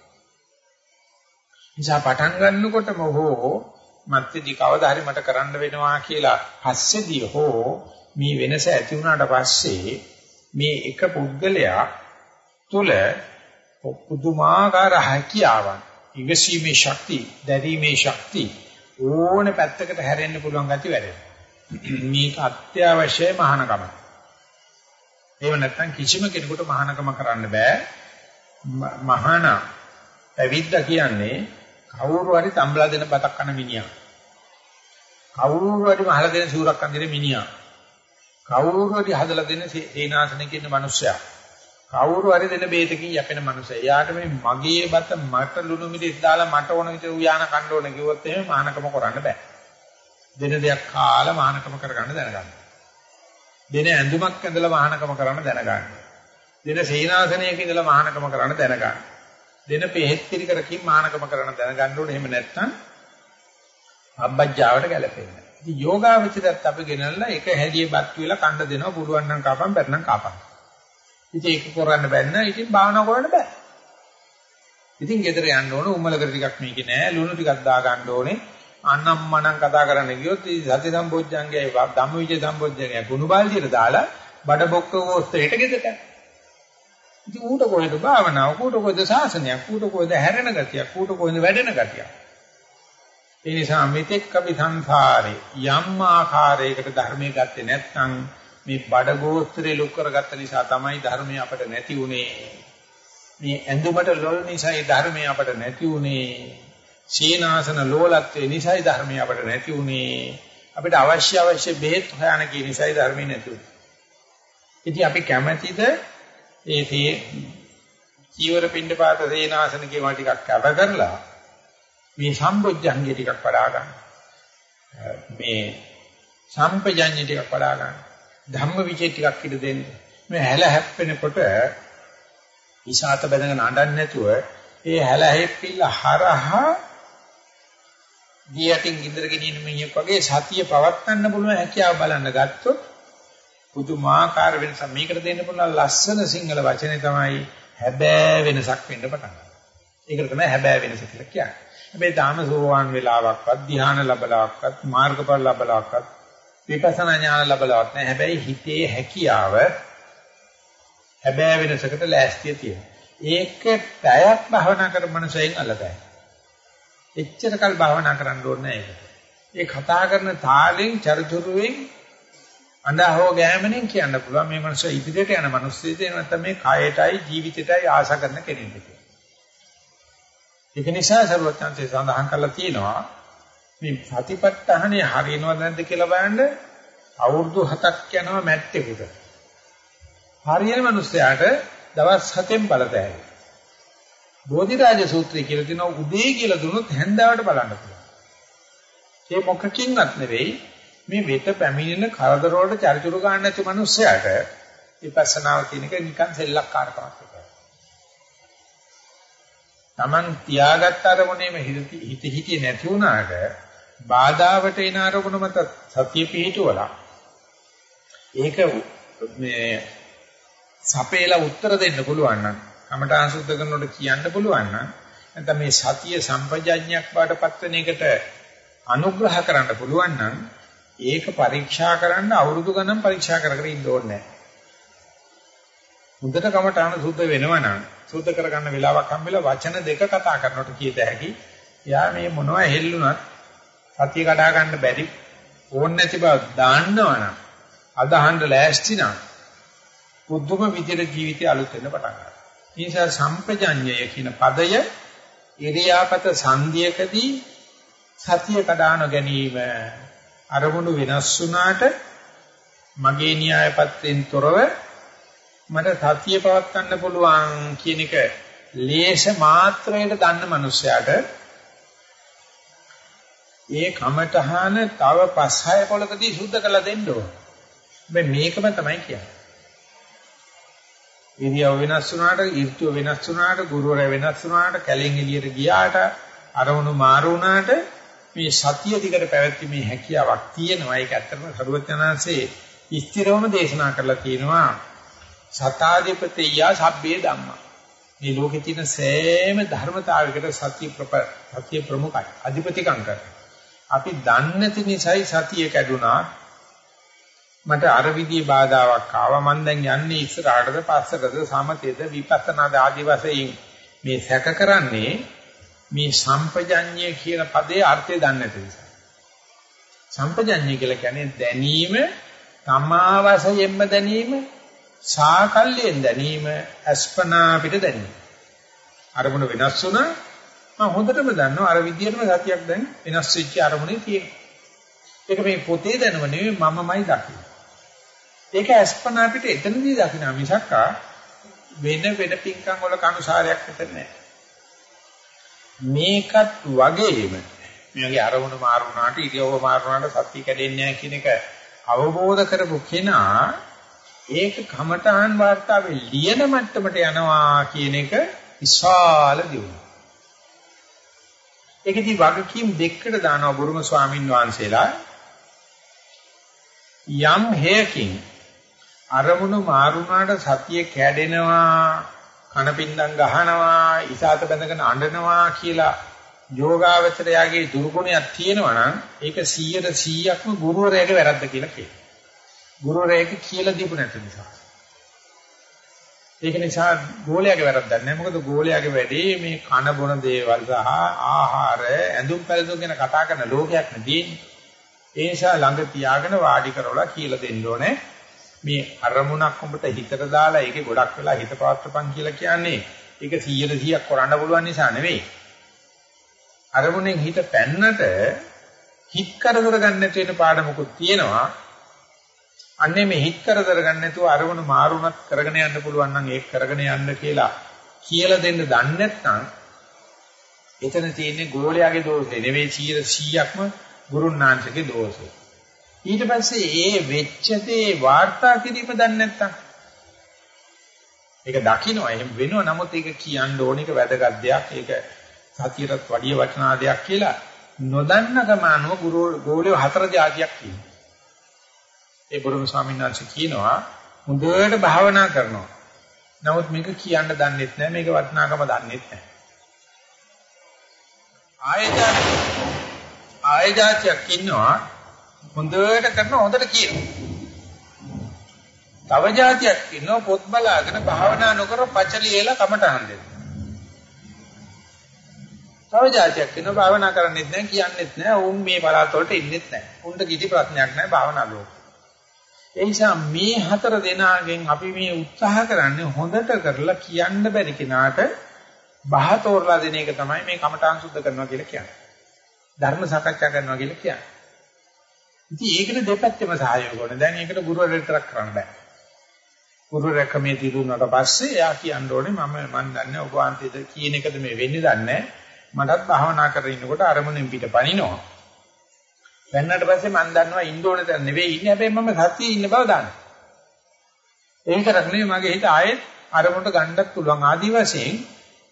නිසා පටන් ගන්නකොටම හෝ මැත්තේදී කවදා හරි මට කරන්න වෙනවා කියලා පස්සේදී හෝ මේ වෙනස ඇති වුණාට පස්සේ මේ එක පුද්ගලයා තුල පුදුමාකාර හැකියාවක් ඉවසීමේ ශක්තිය, දැරීමේ ශක්තිය ඕන පැත්තකට හැරෙන්න පුළුවන් ගැති වැඩෙනවා. මේක අත්‍යවශ්‍ය මහානකම. ඒව නැත්තම් කිසිම කෙනෙකුට මහානකම කරන්න බෑ. මහාන පැවිද්ද කියන්නේ කවුරු හරි තම්බලා දෙන බතක් කන මිනිහා. කවුරු හරි මහලා දෙන සූරක් අඳින මිනිහා. කවුරු හරි හදලා දෙන සේනාසනෙක ඉන්න මිනිස්සයා. කවුරු හරි දෙන බේතකින් යැපෙන මිනිස්සයා. එයාට මේ මගේ බත මට ලුණු මිරිස් දාලා මට ඕන විදිහට උයාන කන්න ඕන කිව්වොත් එහෙම මහානකම කරන්න බෑ. දෙන දෙයක් කාලා මහානකම කරගන්න දැනගන්න. දෙන ඇඳුමක් ඇඳලා මහානකම කරන්න දැනගන්න. දෙන සේනාසනයක ඉඳලා මහානකම කරන්න දැනගන්න. දෙන පෙහෙත් පිළිකරකින් මහානකම කරන්න දැනගන්න ඕනේ. එහෙම නැත්නම් අබ්බජ්ජාවට ගැලපෙන්නේ. ඉතින් යෝගාවචරයත් අපි ගෙනල්ලා එක හැදියේ බත් වෙලා කන්න දෙනවා පුළුවන් නම් කපන් බැරනම් කපන්. ඉතින් ඒක කරන්න බැන්න ඉතින් භාවනා කරන්න බෑ. ඉතින් ගෙදර යන්න ඕන උමලකට ටිකක් මේකේ නෑ ලුණු ටිකක් දා ගන්න ඕනේ. අන්නම් මනම් කතා කරන්න ගියොත් සති සම්බොජ්ජංගයයි ධම්මවිජය සම්බොජ්ජංගයයි කුණු බාල්දියට දාලා බඩ බොක්ක වෝස්තරේට ගෙදරට. ඉතින් ඌට කොහෙද භාවනාව? ඌට කොහෙද සාසනයක්? ඌට කොහෙද හැරෙන ගතියක්? ඌට කොහෙද වැඩෙන ගතියක්? ඒ නිසා මෙතෙක් අපි සංසාරේ යම් ආකාරයකට ධර්මයේ ගත්තේ නැත්නම් මේ බඩ ගෝත්‍රේ ලොක් කරගත්ත නිසා තමයි ධර්මය අපට නැති උනේ. මේ ඇඳුමට ලොල් නිසායි ධර්මය අපට නැති උනේ. සීනාසන ලෝලත්වයේ නිසායි ධර්මය අපට නැති උනේ. අපිට අවශ්‍ය අවශ්‍ය බෙහෙත් හොයන කී නිසායි ධර්මය නැති උනේ. ඉතින් අපි කැමැතිද ඒ චීවර පින්ඩ පාත සීනාසන කියවා ටිකක් කැප කරලා මේ සම්බොජ්ජංගය ටිකක් වඩා ගන්න. මේ සම්පජඤ්ඤ ටිකක් වඩා ගන්න. ධම්ම විචේ ටිකක් ඉද දෙන්න. මේ හැල හැප්පෙනකොට ඉසాత බැඳගෙන අඬන්නේ නැතුව ඒ හැල හැප්පිල්ල හරහා ගියටින් ඉඳර ගෙනියන මිනිහෙක් වගේ සතිය පවත්වන්න පුළුවන් හැකියාව බලන්න ගත්තොත් පුදුමාකාර වෙනසක් මේකට දෙන්න පුළුවන් ලස්සන සිංහල වචනේ තමයි හැබෑ වෙනසක් වෙන්න පටන් ගන්නවා. ඒකට තමයි හැබෑ වෙනස කියලා කියන්නේ. හැබැයි තාම සෝවාන් වෙලාවක්වත් ධ්‍යාන ලැබලාවක්වත් මාර්ගඵල ලැබලාවක්වත් විපස්සනා ඥාන ලැබලාවක් නැහැ. හැබැයි හිතේ හැකියාව හැබෑ වෙනසකට ලෑස්තිය තියෙනවා. ඒක පැයක් භවනා කර මනසෙන් අල්ලගන්න. එච්චර කල් භවනා කරන්න ඕනේ නැහැ ඒ කතා කරන තාලෙන් චරිචුරුවෙන් අඬහෝ ගෑමෙන් කියන්න පුළුවන් මේ මනුස්සය ඉදිරියට යන මිනිස්සෙද නැත්නම් මේ කයටයි ජීවිතයටයි ආශා කරන කෙනෙක්ද කියලා. ඒක නිසා සරුවචාන්සේ සඳහන් කරලා තියෙනවා මේ සතිපට්ඨානේ හරියනවද නැද්ද කියලා බලන්න අවුරුදු 7ක් යනවා මැට්ටෙකුට. හරියන මිනිස්සයාට දවස් 7න් බලතෑයි. බෝධිරාජ සූත්‍රය කියලා තියෙනවා උදේ කියලා දුන්නොත් හැන්දාවට බලන්න පුළුවන්. ඒ මොකකින්වත් නෙවෙයි මේ වෙත පැමිණෙන කරදර වලට චරිචුරු ගන්න නැති මිනිස්සයාට විපස්සනාව කියන එක නිකන් සෙල්ලක්කාරකමක් විතරයි. Taman තියාගත්ත අරමුණේම හිත හිතේ නැති වුණාට බාධාවට එන අරමුණ මත සතිය පිහිටුවලා ඒක මේ සපේලා උත්තර දෙන්න පුළුවන් නම් කමඨාන් සුද්ධ කරනකොට කියන්න පුළුවන් නම් නැත්නම් මේ සතිය සම්පජඤ්ඤයක් වාටපත් වෙන එකට අනුග්‍රහ කරන්න පුළුවන් නම් ඒක පරීක්ෂා කරන්න අවුරුදු ගණන් පරීක්ෂා කර කර ඉන්න ඕනේ නැහැ. හොඳට කමඨාන සුද්ධ වෙනවා නම් සුද්ධ කරගන්න වෙලාවක් හම්බෙලා වචන දෙක කතා කරනකොට කීත හැකි. යා මේ මොනවා හෙල්ලුණත් සතිය කඩා ගන්න බැරි ඕනේ නැති බව දාන්නවනම් අදහන්න ලෑස්ති නම් බුද්ධම විදියට ජීවිතය අලුත් වෙන්න පටන් ගන්නවා. ඒ නිසා සම්පජඤ්ඤය කියන පදය ඉරියාපත සංධියකදී සතිය කඩාන ගැනීම අරමුණු වෙනස් වුණාට මගේ න්‍යාය පත්‍රයෙන් තොරව මට සතිය පවත්වන්න පුළුවන් කියන එක ලේෂ මාත්‍රයට දන්න මනුස්සයාට ඒ කමටහන තව 5-6 පොලකදී සුද්ධ කරලා දෙන්න ඕන. මේ මේකම තමයි කියන්නේ. ඉරියව් වෙනස් වුණාට, ඍතු වෙනස් වුණාට, ගුරුවරයා වෙනස් වුණාට, කැලෙන් එළියට ගියාට, අරමුණු මාරු වුණාට මේ සතිය දිගට පැවැත්ීමේ හැකියාවක් තියෙනවා. ඒක ඇත්තටම සරුවචනාංශේ ස්ථිරවම දේශනා කරලා තියෙනවා. සතාධිපතිය සබ්බේ ධම්මා. මේ ලෝකේ තියෙන සෑම ධර්මතාවයකට සතිය සතිය ප්‍රමුඛයි. අධිපතිකම් කරනවා. අපි දන්නේ නැති නිසායි සතිය කැඩුනා. මට අර විදිහේ බාධාවක් ආවා. මම දැන් යන්නේ ඉස්සරහටද පස්සටද සමතේද විපස්සනාද ආදී වශයෙන් මේ සැක කරන්නේ මේ සම්පජඤ්ඤය කියන පදේ අර්ථය දන්නේ නැති නිසා. සම්පජඤ්ඤය කියලා කියන්නේ දැනීම තමා වශයෙන්ම දැනීම සාකල්යෙන් දැනීම අස්පනා පිට දැනීම. අරමුණ වෙනස් වුණා මම හොඳටම දන්නවා අර විදියටම සතියක් දැන් වෙනස් වෙච්ච අරමුණේ තියෙනවා. ඒක මේ පොතේ දැනුම නෙවෙයි මමමයි දකින්නේ. ඒක අස්පනා පිට එතනදී දකින්න මිසක් වෙන වෙන පින්කම් වල කනුසාරයක් හිතන්නේ නැහැ. මේකත් වගේම මේගේ අරමුණ මාරු වුණාට ඉරියව්ව මාරු වුණාට සත්‍ය කැඩෙන්නේ නැහැ කියන එක අවබෝධ කරපු කෙනා ඒක කමඨාන් වාර්තාවේ ලියන මට්ටමට යනවා කියන එක විශාල දියුණුවක්. ඒකදී වගකීම් දෙකකට දානවා බුරුම ස්වාමින් වහන්සේලා යම් හේකින් අරමුණු මාරුණාට සතිය කැඩෙනවා කනපින්දම් ගහනවා, ඉසాత බැඳගෙන අඬනවා කියලා යෝගාවචරයාගේ දුර්ගුණයක් තියෙනවා නම් ඒක 100ට 100ක්ම ගුරුවරයාගේ වැරද්ද කියලා කියනවා. ගුරුවරයාට කියලා දීපු නැති නිසා. ඒක නිසා ගෝලයාගේ වැරද්දක් නෑ. මොකද ගෝලයාගේ වැඩේ මේ කන බොන දේවල් සහ ආහාර, ඇඳුම් පැළඳුම් ගැන කතා කරන ලෝකයක් නෙදී. ඒ නිසා ළඟ තියාගෙන වාඩි කරවලා කියලා දෙන්න ඕනේ. මේ අරමුණක් උඹට හිතට දාලා ඒකේ ගොඩක් වෙලා හිත පවත්වපන් කියලා කියන්නේ ඒක 100 100ක් කරන්න පුළුවන් නිසා නෙවෙයි. අරමුණෙන් හිත පැන්නට හිත කරදර ගන්න නැති වෙන පාඩමකුත් තියෙනවා. අන්නේ මේ හිත කරදර ගන්න නැතුව අරමුණ මාරුණත් කරගෙන යන්න පුළුවන් නම් ඒක කරගෙන යන්න කියලා කියලා දෙන්න දන්නේ නැත්නම් එතන තියෙන්නේ ගෝලයාගේ දෝෂේ නෙවෙයි 100%ක්ම ගුරුනාංශගේ දෝෂේ. ඊට පස්සේ ඒ වෙච්ච දේ වාර්තා කිරීම දන්නේ නැත්තම්? ඒක දකින්න එහෙම වෙනව. නමුත් ඒක කියන්න ඕන එක වැදගත් දෙයක්. ඒක සතියටත් වැඩිය වටිනා දෙයක් කියලා නොදන්න ගමනෝ ගුරු ගෝලිය හතර જાතියක් කියනවා ඒ බුදුම ස්වාමීන් වහන්සේ කියනවා හොඳට භාවනා කරනවා. නමුත් මේක කියන්න දන්නෙත් නැහැ මේක වටිනාකම දන්නෙත් නැහැ. ආයජාත ආයජාතියක් ඉන්නවා. හොඳට කරන හොඳට කියනවා. තව જાතියක් ඉන්නවා පොත් බලාගෙන භාවනා නොකර පචලියලා කමටහන් දෙනවා. තව જાතියක් ඉන්නවා භාවනා කරන්නෙත් නැහැ කියන්නෙත් නැහැ. උන් මේ පළාත වලට ඉන්නෙත් නැහැ. උන්ට කිසි ප්‍රශ්නයක් නැහැ භාවනා ලෝක. ඒ නිසා මේ හතර දෙනාගෙන් අපි මේ උත්සාහ කරන්නේ හොඳට කරලා කියන්න බැරි කෙනාට බහතෝරලා දෙන එක තමයි මේ කමඨාන් සුද්ධ කරනවා කියලා කියන්නේ. ධර්ම සාකච්ඡා කරනවා කියලා කියන්නේ. ඉතින් ඒකට දෙපැත්තෙම සහයෝග ඕනේ. දැන් ඒකට ගුරුවරයෙක් විතරක් කරන්න බෑ. ගුරුවරයෙක් මේ දිනුනට පස්සේ එයා කියන්න ඕනේ මම මන් දන්නේ ඔබ වහන්සේට කියන එකද මේ වෙන්නේ දන්නේ මටත් භාවනා කරගෙන ඉන්නකොට අරමුණෙන් පිට පනිනවා. වෙන්නට පස්සේ මම දන්නවා ඉන්න ඕනේ දැන් නෙවෙයි ඉන්නේ හැබැයි මම සතියේ ඉන්න බව දන්නවා. ඒකතරක් නෙවෙයි මගේ හිත ආයෙත් අරමුණට ගන්නත් පුළුවන් ආදි වශයෙන්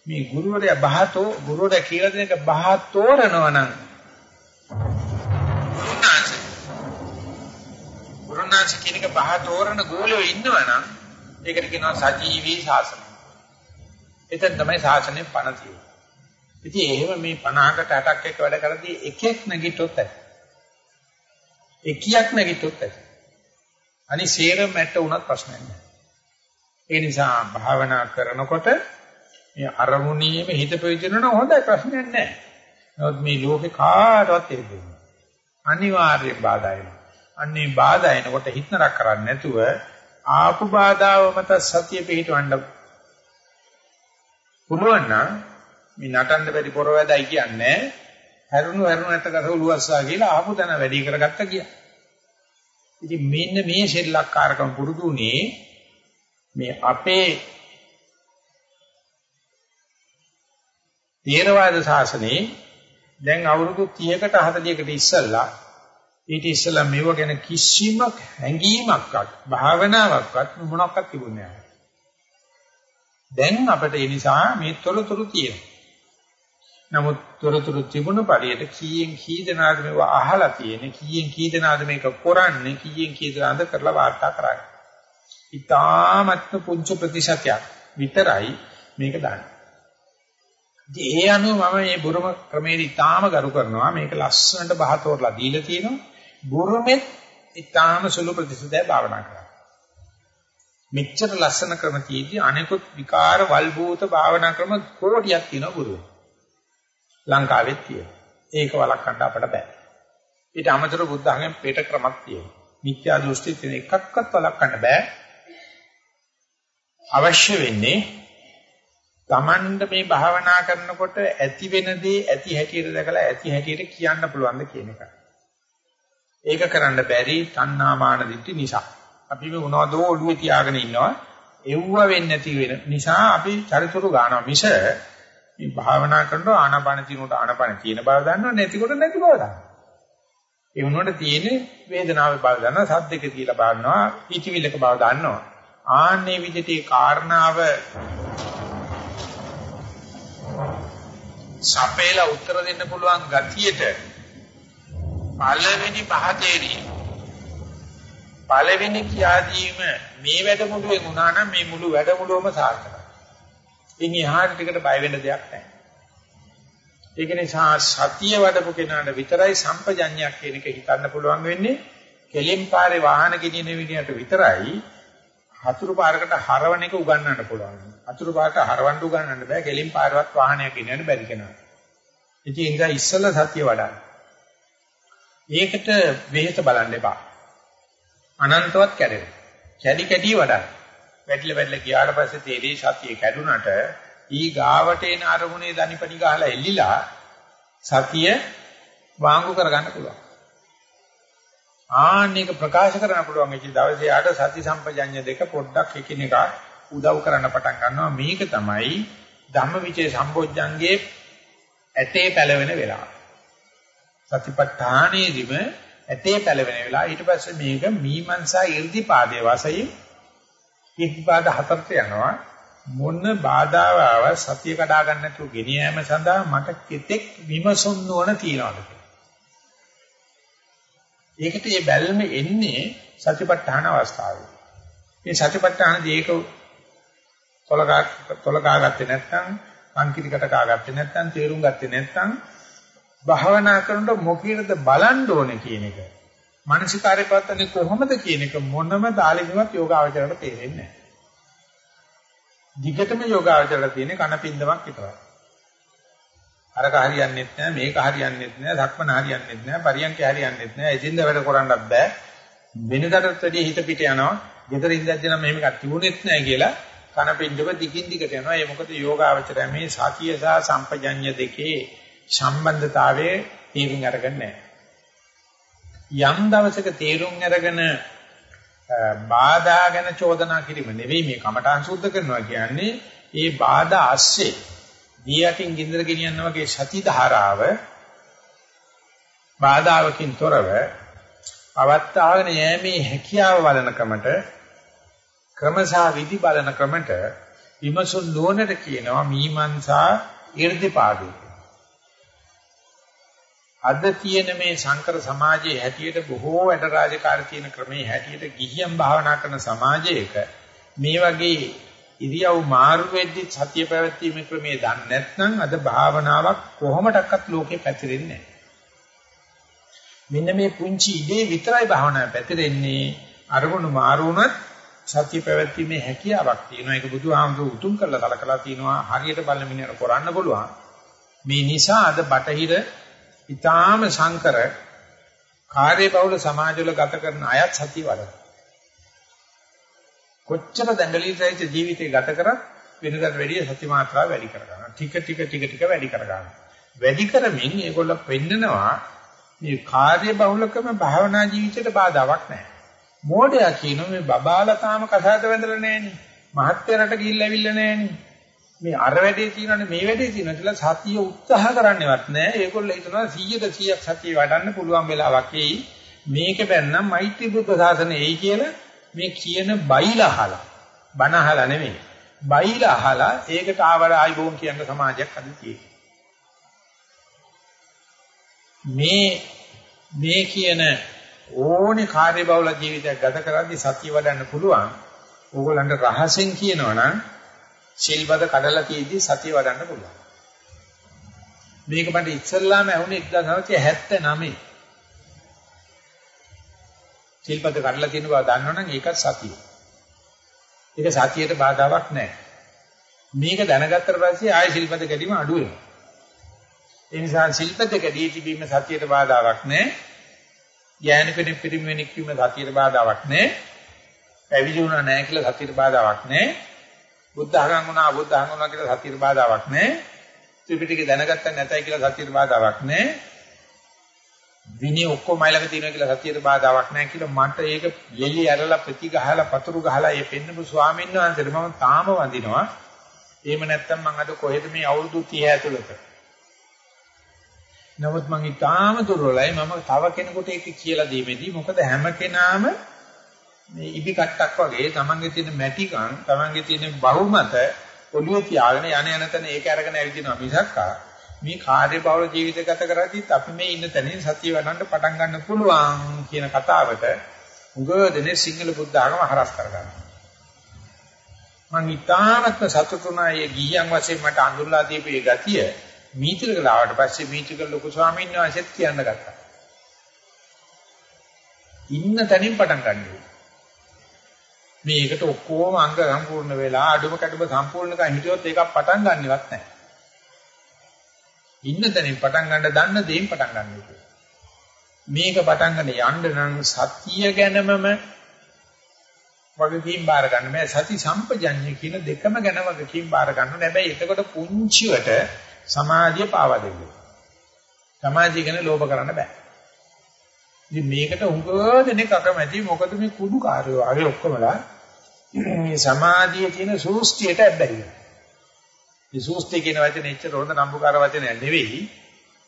මේ ගුරුවරයා බහතෝ ගුරුවරයා කියලා දෙන එක බහතෝරනවා නම් ගුරුනාංශ කියන එක බහතෝරන ගෝලියෝ ඉන්නවනම් ඒකට කියනවා සජීවී ශාසනය. එතෙන් තමයි ශාසනය පණ තියෙන්නේ. ඉතින් එහෙම මේ 50කට 8ක් එක්ක වැඩ කරද්දී එකෙක් නැගිට්ටොත් ඇති. එකියක් නැගිට්ටොත් ඇති. අනි සේරම මැට්ට වුණත් ප්‍රශ්නයක් නැහැ. ඒ නිසා භාවනා කරනකොට මේ අරමුණීම හිත පිළිචිනන හොඳයි ප්‍රශ්නයක් නැහැ. නමුත් මේ ලෝකේ කාටවත් තේරෙන්නේ අනිවාර්යෙන් බාධා එනවා. අන්නේ බාධා එනකොට හිත නරක කරන්නේ නැතුව ආපු බාධාව මත සතිය පිහිටවන්න පුළුවන් නම් මේ නටන්න බැරි පොරවැදයි කියන්නේ හැරුණු හැරුණු නැත කරවලුවස්සා කියලා ආපු තැන වැඩි කරගත්ත කියා. ඉතින් මෙන්න මේ සෙල්ලක්කාරකම් පුරුදු උනේ මේ අපේ තේරවාද ශාසනයේ දැන් අවුරුදු 30කට 40කට ඉස්සෙල්ලා ඊට ඉස්සෙල්ලා මේව ගැන කිසිම හැඟීමක්වත් භාවනාවක්වත් මොනක්වත් තිබුණේ නැහැ. දැන් අපිට ඒ නිසා මේ තොරතුරු තියෙනවා. නමුත් තොරතුරු තිබුණ පරියට කීයෙන් කී දෙනාද මේව අහලා තියෙන්නේ කීයෙන් කී දෙනාද මේක කරන්නේ කීයෙන් කී දෙනාද කරලා වාර්තා කරන්නේ. ඊටාමත්ම පුංචි ප්‍රතිශතයක් විතරයි මේක දාන්නේ. ඒ අනුව මම මේ බුරුම ක්‍රමයේ ඊටාම ගරු කරනවා මේක ලස්සනට බහතෝරලා දීලා තියෙනවා. බුරුමෙත් ඊටාම සුළු ප්‍රතිශතයක් භාවනා කරා. මෙච්චර ලස්සන ක්‍රම තියෙද්දි අනෙකුත් විකාර වල්බූත භාවනා ක්‍රම කෝටියක් තියෙනවා බුරුමේ. ලංකාවෙත් තියෙනවා. ඒක වළක්වන්න අපට බෑ. ඊට අමතරව බුද්ධ ධර්මයෙන් පිට ක්‍රමක් තියෙනවා. මිත්‍යා දෘෂ්ටි තියෙන එකක්වත් වළක්වන්න බෑ. අවශ්‍ය වෙන්නේ Tamand මේ භාවනා කරනකොට ඇති වෙන දේ ඇති හැටියට දැකලා ඇති හැටියට කියන්න පුළුවන් ද කියන එකයි. ඒක කරන්න බැරි තණ්හාමාන දිට්ඨි නිසා. අපි මේ මොනවද ඔළුවේ තියාගෙන ඉන්නවා. එව්ව වෙන්නේ නැති වෙන නිසා අපි චරිතුරු ගන්නවා මිස මේ භාවනා කරනකොට ආනාපාන තිනුට ආනාපාන තියෙන බව දන්නව නැතිකොට නැති බව දන්නවා. ඒ වුණොත් තියෙන්නේ වේදනාවේ බව දන්නවා සද්දක කියලා බලනවා හිතවිල්ලක බව දන්නවා. ආන්නේ විදිහට ඒ කාරණාව සපේලා උත්තර දෙන්න පුළුවන් ගතියට පළවෙනි පහතේදී පළවෙනි කියාදීම මේ වැඩමුළුවේ වුණා නම් මේ මුළු වැඩමුළුවම සාර්ථකයි. ඉන් එහාට ටිකට බය වෙන්න දෙයක් නැහැ. ඒක නිසා සතිය වඩපු කෙනාට විතරයි සම්පජඤ්ඤයක් කියන එක හිතන්න පුළුවන් වෙන්නේ. කෙලින් පාරේ වාහන ගෙනියන විදිහට විතරයි හතුරු පාරකට හරවන එක උගන්වන්න පුළුවන්. හතුරු පාරට හරවන්න උගන්වන්න බෑ. කෙලින් පාරවත් වාහනයක් ගෙනියන්න බැරි කෙනාට. ඉතින් ඒ නිසා ඉස්සෙල්ලා සතිය වඩන්න. ඒකට වෙහෙස බලන්න එපා. අනන්තවත් කැඩෙනවා. කැඩි කැඩි වඩන්න. වැටිලා වැටිලා ගියාට පස්සේ තේරී සතිය කැඩුනට ඊ ගාවට එන අරමුණේ දනිපටි ගහලා එල්ලිලා සතිය වාංගු කරගන්න පුළුවන්. ආන්නේක ප්‍රකාශ කරන්න පුළුවන් ඒ දවසේ ආට සති සම්පජඤ්ඤ දෙක පොඩ්ඩක් එකිනෙකා උදව් කරන්න පටන් ගන්නවා මේක තමයි ධම්මවිචේ සම්බොජ්ජංගේ ඇතේ පැලවෙන වෙලාව. සතිපට්ඨානයේදීම ඇතේ පැලවෙන වෙලාව. ඊට පස්සේ මේක මීමන්සා 이르දිපාදයේ වශයෙන් ඉර්ධිපාද හතරට යනවා. මොන බාධාව ආව සතිය කඩා ගන්න නැතුව ගෙන යාම සඳහා මට කෙතෙක් විමසුම් නොවන තියනවාද ඒකට මේ බැල්ම එන්නේ සතිපට්ඨාන අවස්ථාවේ. මේ සතිපට්ඨානදී ඒක තොලකා තොලකා ගත්තේ නැත්නම් අංකිතකට කාගත්තේ නැත්නම් තේරුම් ගත්තේ නැත්නම් භාවනා කරනකොට මොකීරද බලන්න ඕනේ කියන එක. මානසිකාරය පවත්න්නේ කොහොමද කියන එක මොනම දාලෙකවත් යෝගාවචරයට තේරෙන්නේ නැහැ. දිගටම යෝගාවචරයට තියෙන කනපින්දමක් විතරයි. අරක හරියන්නේත් නැහැ මේක හරියන්නේත් නැහැ සක්මන හරියන්නේත් නැහැ පරියන්ක හරියන්නේත් නැහැ එදින්ද වැඩ කරන්නත් බෑ වෙනදටත් වැඩිය හිත පිට යනවා ගෙදර ඉඳද්දී නම් මෙහෙම එකක් තිබුණෙත් නැහැ කියලා කන පින්ඩව දිගින් දිගට යනවා ඒ මොකද යෝගාවචරය මේ සතිය සහ සම්පජඤ්ඤ දෙකේ සම්බන්ධතාවයේ තේරුම් අරගන්නේ නැහැ. යම් දවසක තේරුම් අරගෙන බාධා ගැන චෝදනා කිරීම නෙවෙයි මේ කමඨාන් සුද්ධ කරනවා කියන්නේ. ඒ බාධා ASCII දී යටින් ගින්දර ගෙනියන්න වගේ සති ධාරාව බාධාවකින් තොරව පවත්වාගෙන යෑමේ හැකියාව බලනකමට ක්‍රමසා විදි බලන ක්‍රමට විමසුන් නොනට කියනවා මීමන්සා irdipaadu අද තියෙන මේ සංකර සමාජයේ හැටියට බොහෝ වැඩ රාජකාරී තියෙන ක්‍රමයේ හැටියට ගිහියන් භාවනා කරන සමාජයක මේ වගේ ඉරියව් මාරු වෙද්දි සතිය පැවැත්වීමේ ක්‍රමයේ දන්නේ නැත්නම් අද භාවනාවක් කොහොමඩක්වත් ලෝකේ පැතිරෙන්නේ නැහැ. මෙන්න මේ පුංචි ඉදේ විතරයි භාවනාව පැතිරෙන්නේ. අරමුණු මාරු වුණත් සතිය පැවැත්වීමේ හැකියාවක් තියෙනවා. ඒක බුදුහාමුදුරු උතුම් කරලා කලකලා තියෙනවා. හරියට බලන මිනිහට කරන්න පුළුවන්. මේ නිසා අද බටහිර ඊටාම සංකර කාර්යබහුල සමාජවල ගත කරන අයත් සතිය වඩනවා. කොච්චර දැඟලී සහිත ජීවිතය ගත කරත් වෙනකට වැඩිය සති මාත්‍රාව වැඩි කර ගන්නවා. ටික ටික ටික ටික වැඩි කර ගන්නවා. වැඩි කරමින් ඒගොල්ල පෙන්නනවා මේ කාර්ය බහුලකම භාවනා ජීවිතයට බාධාවක් නැහැ. මෝඩයා කියනවා මේ බබාලා තාම කසාද වැඳලා නැහෙනේ. මහත්තරට ගිහිල්ලා ඇවිල්ලා නැහෙනේ. මේ අර වැඩේ තියෙනවනේ මේ වැඩේ තියෙනවා කියලා සතිය උත්සාහ කරන්නේවත් නැහැ. ඒගොල්ලෝ හිතනවා 100ට 100ක් සතිය වඩන්න පුළුවන් වෙලාවක් එයි. මේක බැන්නම් මෛත්‍රී බුද්ධ සාසනේ එයි කියලා මේ කියන බයිලා අහලා බණ අහලා නෙමෙයි. බයිලා අහලා ඒකට ආවර ආයිබෝන් කියන සමාජයක් අද තියෙනවා. මේ මේ කියන ඕනේ කාර්යබහුල ජීවිතයක් ගත කරද්දී සතිය වඩන්න පුළුවන්. ඕගොල්ලන්ට රහසෙන් කියනවනම් සිල්පද කඩලා තියෙද්දි සතිය වඩන්න පුළුවන්. මේක මට ඉස්සල්ලාම ඇහුනේ 1979 සිල්පද කඩලා තියෙන බව දන්නවනම් ඒකත් සතිය. ඒක සතියට බාධාවක් නැහැ. මේක දැනගත්තට පස්සේ ආයෙ සිල්පද කැඩීම අඩු වෙනවා. ඒ නිසා සිල්පද කැඩී තිබීම සතියට බාධාවක් නැහැ. ඥාන කෙනෙක් පිරිමිවෙනෙක් වීම සතියට බාධාවක් නැහැ. පැවිදි වුණා නැහැ කියලා සතියට බාධාවක් නැහැ. බුද්ධ ආගම් වුණා බුද්ධ ආගම් වුණා කියලා සතියට බාධාවක් නැහැ. ත්‍රිපිටකය දැනගත්ත නැතයි කියලා සතියට බාධාවක් නැහැ. විනය ඔක්කොම ළඟ තියෙනවා කියලා සතියට බාධාවක් නැහැ කියලා මට ඒක යෙලි ඇරලා ප්‍රති ගහලා පතුරු ගහලා ඒ පෙන්නපු ස්වාමීන් වහන්සේට මම තාම වඳිනවා. එහෙම නැත්තම් මම අද කොහෙද මේ අවුරුදු 30 ඇතුළත. නමුත් මම ඊටාම දුර්වලයි මම තව කෙනෙකුට ඒක කියලා දීමේදී මොකද හැම කෙනාම මේ ඉබි කට්ටක් වගේ තමන්ගේ තියෙන මැටිකම් තමන්ගේ තියෙන බහුමත ඔළුවේ තියාගෙන යන යන තැන ඒක අරගෙන ඇවිදිනවා මිසක්කා මේ කාර්යබහුල ජීවිත ගත කරද්දිත් අපි මේ ඉන්න තැනින් සතිය වඩන්න පටන් ගන්න පුළුවන් කියන කතාවට උගදෙනේ සිංහල බුද්ධ ආගම හරස් කරගන්නවා. මම ඊටානත්ම සතුටුනායේ ගියන් වශයෙන් මට අඳුරලා දීපු ඒ ගතිය මීතිරකල ආවට පස්සේ මීතිරකල ලොකු ස්වාමීන් වහන්සේත් කියන්න ගත්තා. ඉන්න තැනින් පටන් ගන්නවා. මේකට ඔක්කොම අංග සම්පූර්ණ වෙලා අඩුම කැඩුම සම්පූර්ණ කරන් හිටියොත් ඒක පටන් ගන්නවත් නැහැ. ඉන්න තැනින් පටන් ගන්න දන්න දේෙන් පටන් ගන්න ඕනේ. මේක පටන් ගන්න යන්න නම් සතිය ගැනමම වගකීම් බාර ගන්න බෑ සති සම්පජඤ්ඤය කියන දෙකම ගැන වගකීම් බාර ගන්න ඕනේ. හැබැයි එතකොට පුංචිවට සමාධිය පාවා දෙන්න. සමාධිය ගැන ලෝභ කරන්න බෑ. ඉතින් මේකට උගදෙනෙක් අකමැති මොකද මේ කුඩු කාර්යෝ ආවේ ඔක්කොමලා මේ සමාධිය කියන සූස්තියට ඇබ්බැහි වෙනවා. මේ සූස්තිය කියන වචනේ එච්චර හොඳ නම්බුකාර වචනයක් නෙවෙයි.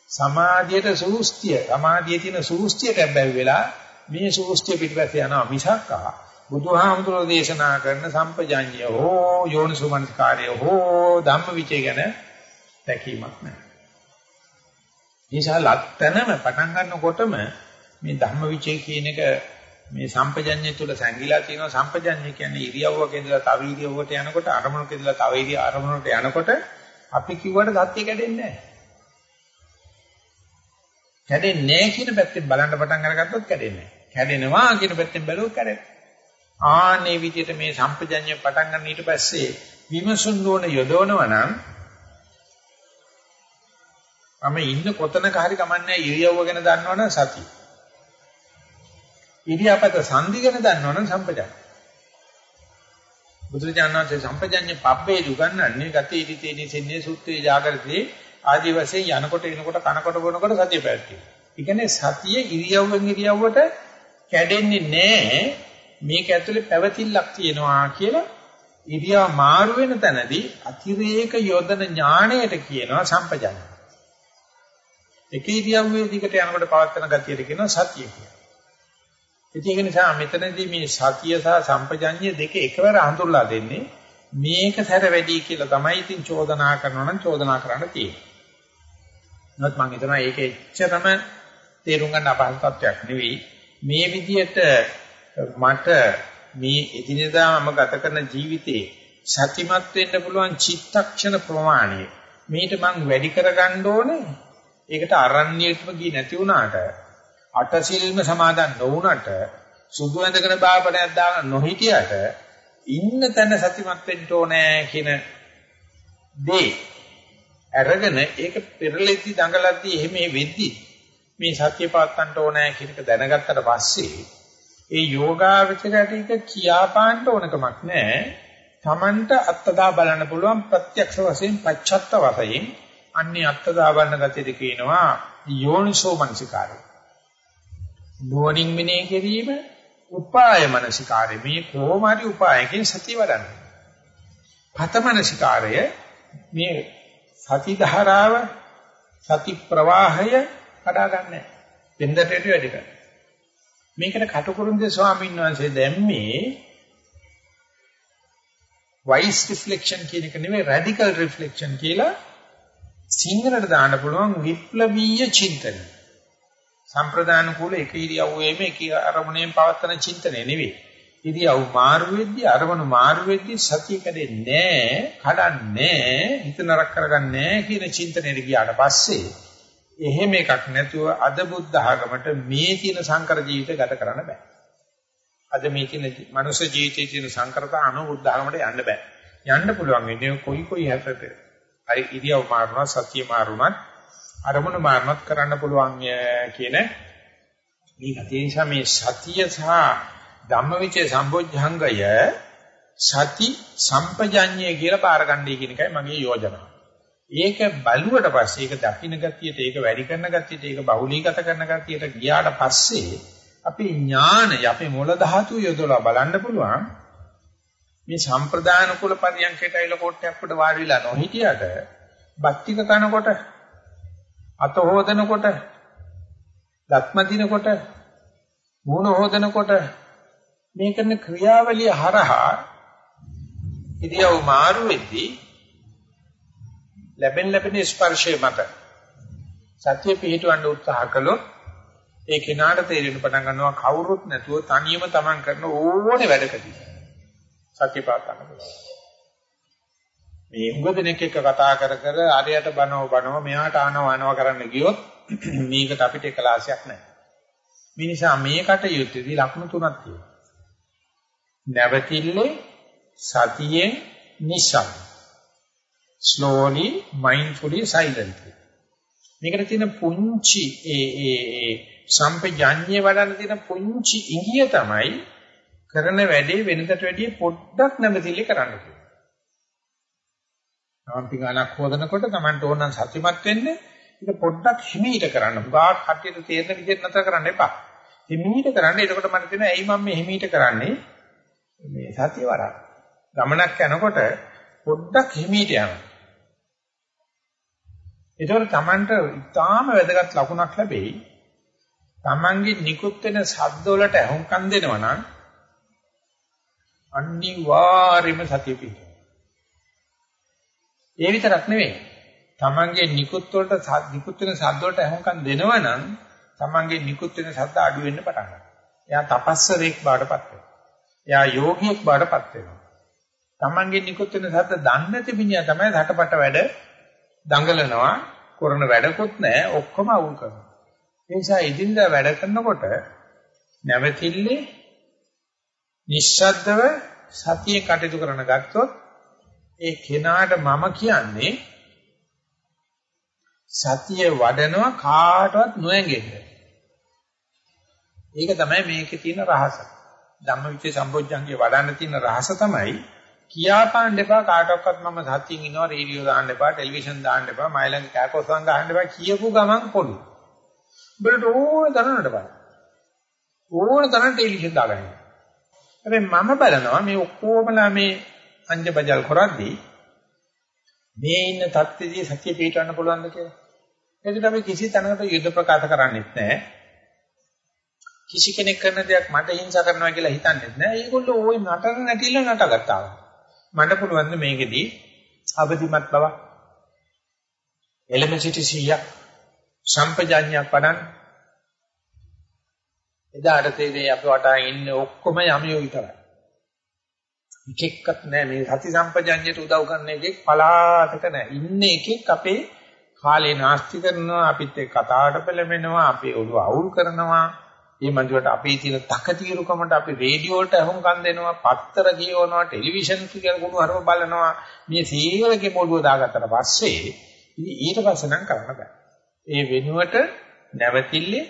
සමාධියට සූස්තිය, සමාධියේ තියෙන සූස්තියට බැහැ වෙලා මේ සූස්තිය පිටපස්සේ යනවා මිසක්කා බුදුහාමුදුරෝ දේශනා කරන සම්පජාඤ්ඤය හෝ යෝනිසුමනස්කාරය හෝ ධම්මවිචය ගැන දැකීමක් නැහැ. නිසා ලත්තනම පටන් ගන්නකොටම මේ ධම්මවිචේ කියන එක මේ සම්පජඤ්ඤය තුල සැඟිලා තියෙනවා සම්පජඤ්ඤය කියන්නේ ඉරියව්වක ඉඳලා තව ඉරියව්වකට යනකොට අරමුණක ඉඳලා තව ඉරිය අරමුණකට යනකොට අපි කිව්වට සත්‍ය කැඩෙන්නේ නැහැ. කැඩෙන්නේ නැහැ කියන පැත්තෙන් බලන්න පටන් අරගත්තොත් කැඩෙන්නේ නැහැ. කැඩෙනවා කියන පැත්තෙන් බැලුවොත් කැඩෙනවා. ආනේ විදිහට මේ සම්පජඤ්ඤය පටන් ගන්න ඊට පස්සේ විමසුන් නොවන යොදවනවා නම් මම ඉන්න කොතනක හරි කමන්නේ ඉරියව්ව ගැන දන්නවනම් සතිය. ඉරියාපත සංදි ගැන දන්නවනම් සම්පජඤ්ඤය. බුදුරජාණන් වහන්සේ සම්පජඤ්ඤ පබ්බේ දුගන්නන්නේ ගති ඉදිතේ නිසින්නේ සුත්තේ ජාගරති ආදි වශයෙන් යනකොට එනකොට කනකොට බොනකොට සතිය පැවැත්වීම. ඒ කියන්නේ සතිය ඉරියව්වෙන් ඉරියව්වට කැඩෙන්නේ නැහැ. මේක ඇතුලේ පැවතිල්ලක් තියෙනවා කියලා ඉරියව් මාරු වෙන තැනදී අතිරේක යොදන ඥාණයට කියනවා සම්පජඤ්ඤය. එක ඉරියව්වේ දිගට යනකොට පවත්තන ගතියට කියනවා සතිය කියලා. ඒක නිසා මෙතනදී මේ සතිය සහ සම්පජඤ්ඤය දෙක එකවර හඳුල්ලා දෙන්නේ මේක සැර වැඩි කියලා තමයි ඉතින් චෝදනා කරනවා නම් චෝදනා කරන්න තියෙන්නේ. නමුත් මම හිතනවා ඒක එච්චරම තේරුම් ගන්න අපහසු තත්වයක් නෙවෙයි. මේ විදිහට මට මේ එදිනෙදාම ගත කරන ජීවිතේ සතිමත් වෙන්න පුළුවන් චිත්තක්ෂණ ප්‍රමාණය මේට මං වැඩි කරගන්න ඕනේ. ඒකට අරණ්‍යයටම ගියේ නැති වුණාට අටසිල්ම සමාදන් නොවුනට සුදු ඇඳගෙන බාපණයක් දාන නොහිටියට ඉන්න තැන සතිමත් වෙන්න ඕනේ කියන දේ අරගෙන ඒක පෙරලෙද්දි දඟලද්දි එහෙම වෙද්දි මේ සත්‍ය පාත්තන්ට ඕනේ කියන එක දැනගත්තට පස්සේ ඒ යෝගාවචරයට ඒක කියාපාන්න ඕනකමක් නැහැ. Tamanට අත්දා බලන්න පුළුවන් ප්‍රත්‍යක්ෂ වශයෙන් පච්චත්ත වශයෙන් අන්නේ අත්දා බලන ගතියද කියනවා යෝනිසෝ මනසිකාරය. නුවණින් මෙනෙහි කිරීම උපාය මනසිකාරය මේ කොහොම හරි උපායකින් සතිය වඩන්න. පතමනසිකාරය මේ සති ධාරාව සති ප්‍රවාහය කඩා ගන්නෑ. වෙනදට වැඩි කරන. මේකට කටුකුරුන්දේ ස්වාමීන් වහන්සේ දැම්මේ වයිස් රිෆ්ලෙක්ෂන් කියන එක නෙමෙයි රැඩිකල් රිෆ්ලෙක්ෂන් කියලා සිංහලට දාන්න පුළුවන් විප්ලවීය චින්තනය. සම්ප්‍රදාන කුල එක ඉරියව්වෙම එක අරමුණෙන් පවත්තන චින්තනය නෙවෙයි. ඉරියව් මාරු වෙද්දී අරමුණු මාරු වෙද්දී සතිය කැඩෙන්නේ නැහැ, කඩන්නේ නැහැ, හිත නරක කරගන්නේ නැහැ කියන චින්තනයට ගියාට පස්සේ එහෙම එකක් නැතුව අද බුද්ධ ආගමට මේ තියෙන සංකර ජීවිත ගත කරන්න බෑ. අද මේ තියෙන මනුෂ්‍ය ජීවිතයේ තියෙන සංකරතා අනු බුද්ධ ආගමට යන්න බෑ. යන්න පුළුවන් වෙන්නේ කොයි කොයි හැටට. අයි ඉරියව් මාරුණා, සතිය මාරුණා අරමුණ මාර්මත් කරන්න පුළුවන් කියන මේ ගතිය නිසා මේ සතිය සහ ධම්මවිචේ සම්බොජ්ජංගය සති සම්පජඤ්ඤය කියලා පාර ගන්නයි කියන එකයි මගේ යෝජනාව. ඒක බලුවට පස්සේ ඒක දකින්න ගතියට ඒක වැඩි කරන ගතියට ඒක බහුලීගත කරන ගතියට ගියාට පස්සේ අපි ඥානය අපේ මොළ ධාතු යොදලා බලන්න පුළුවන් මේ සම්ප්‍රදාන කුල පරියන්කයට ඇවිල්ලා කොටයක් උඩ වාඩි වෙලා නොහිටියට බක්තික කනකොට අත හොදනකොට දත්ම දිනකොට මූණ හොදනකොට මේ කරන ක්‍රියාවලිය හරහා ඉරියව් මාරු වෙද්දී ලැබෙන ලැබෙන ස්පර්ශය මත සත්‍ය පිහිටවන්න උත්සාහ කළොත් ඒ කෙනාට තේරෙන්න පටන් ගන්නවා කවුරුත් නැතුව තනියම තමන් කරන ඕනේ වැඩකදී. සත්‍ය පාත් ගන්න පුළුවන්. මේ හුඟ දෙනෙක් එක්ක කතා කර කර අරයට බනව බනව මෙහාට ආනව ආනව කරන්න ගියොත් <clears throat> මේකට අපිට එකලාසියක් නැහැ. මේ නිසා මේ කටයුත්තේදී ලක්ෂණ තුනක් තියෙනවා. නැවතිල්ලේ සතියෙන් නිසම්. slowly mindfully silently. මේකට තියෙන පුංචි ඒ ඒ ඒ සම්පජඤ්ඤය වඩන්න තියෙන පුංචි ඉඟිය තමයි කරන වැඩේ වෙනදට වැඩිය පොඩ්ඩක් නැවතිල්ලේ කරන්න ඕනේ. තමන් පිඟානක් හොදනකොට තමන්ට ඕන නම් සත්‍යමත් වෙන්න ඒක පොඩ්ඩක් හිමීට කරන්න. ගාක් කට්ටියට තේරෙන විදිහට නතර කරන්න එපා. හිමීට කරන්න. එතකොට මට තේරෙනවා ඇයි මම මේ හිමීට කරන්නේ? මේ සතිය වරක්. ගමනක් යනකොට පොඩ්ඩක් හිමීට යනවා. ඒතකොට තමන්ට ඉතාම වැදගත් ලකුණක් ලැබෙයි. තමන්ගේ නිකුත් වෙන ශබ්ද වලට අහුම්කම් දෙනවා නම් අනිවාර්යයෙන්ම සතිය පිහිට. ඒ විතරක් නෙවෙයි. Tamange නිකුත් වලට නිකුත් වෙන සද්ද වලට අහුම්කම් දෙනවනම් තමන්ගේ නිකුත් වෙන ශබ්ද අඩු වෙන්න පටන් ගන්නවා. එයා තපස්සරෙක් බාටපත් වෙනවා. එයා යෝගියෙක් බාටපත් වෙනවා. තමන්ගේ නිකුත් වෙන ශබ්ද දන්නේ නැති මිනිහා තමයි රටපට වැඩ දඟලනවා. කරන වැඩකුත් නැහැ ඔක්කොම අවුල් කරනවා. ඒ නිසා ඉදින්දා වැඩ කරනකොට නැවතිල්ලේ නිශ්ශබ්දව සතියේ කටයුතු කරන ගත්තොත් ඒ කෙනාට මම කියන්නේ සතිය වඩනවා කාටවත් නොඇඟෙන්න. ඒක තමයි මේකේ තියෙන රහස. ධම්මවිචේ සම්බොජ්ජංගේ වඩන්න තියෙන රහස තමයි කියාපාන්න එපා කාටවත් මම සතියින් ඉනවා රේඩියෝ දාන්න එපා ටෙලිවිෂන් දාන්න එපා මයිලඟ කෑකොස්සන් ගහන්න එපා කියපු ගමන් පොළු. උඹලට ඕන තරනට බෑ. ඕන තරම් ටෙලිවිෂන් දාගන්න. හැබැයි මම බලනවා මේ ඔක්කොමලා මේ පංජබජල් කරද්දී මේ ඉන්න தත්ත්වයේදී සත්‍ය පිටවන්න පුළුවන්ද කියලා. ඒකට අපි කිසි තැනකට යුද ප්‍රකාශ කරන්නේත් නැහැ. කිසි කෙනෙක් කරන දෙයක් මට හිංසා කරනවා කියලා හිතන්නේත් නැහැ. ඒගොල්ලෝ ওই නටන නැටිල නටගත්තා. මට පුළුවන් මේකෙදී අවදිමත් බව එලෙමසිටි 100ක් සම්පජාඤ්ඤයක් වඩන් එදාට තේදී අපි වටා ඉන්නේ ඔක්කොම යමියෝ විතරයි. එක එක්කත් නැහැ මේ සති සම්පජඤ්ඤයට උදව් කරන එකෙක් පලාතක නැහැ. ඉන්නේ එකෙක් අපේ කාලේ නාස්ති කරනවා අපිත් එක්ක කතාවට පෙළඹෙනවා අපේ ඔළුව අවුල් කරනවා. මේ මන්දිරට අපේ තියෙන තකතිරුකමට අපි රේඩියෝට අහුම්කම් දෙනවා, පත්තර කියවනවා, ටෙලිවිෂන් කියලා කුණු හරව බලනවා. මේ සීවලගේ මොළුව දාගත්තට පස්සේ ඉතින් ඊට පස්සේ නම් කරන්න බෑ. ඒ වෙනුවට නැවතිල්ලේ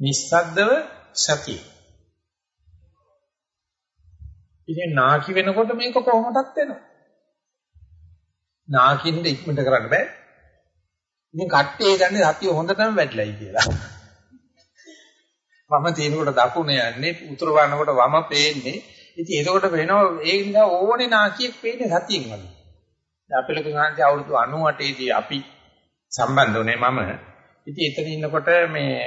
නිස්සද්දව සතිය. ඉතින් නාකි වෙනකොට මේක කොහොමදක් වෙනවා? නාකින්ද ඉක්මනට කරන්න බෑ. ඉතින් කට්ටිය දන්නේ සතිය හොඳටම වැඩිලයි කියලා. වම තියෙනකොට දකුණ යන්නේ උතුර වන්නකොට වම පේන්නේ. ඉතින් එතකොට වෙනවා ඒ නිසා ඕනේ නාකියෙක් පේන්නේ සතියෙන් වගේ. අපේ ලොකු සංහාන්ති අවුරුදු 98 දී අපි සම්බන්ධ වුණේ මම. ඉතින් එතන ඉන්නකොට මේ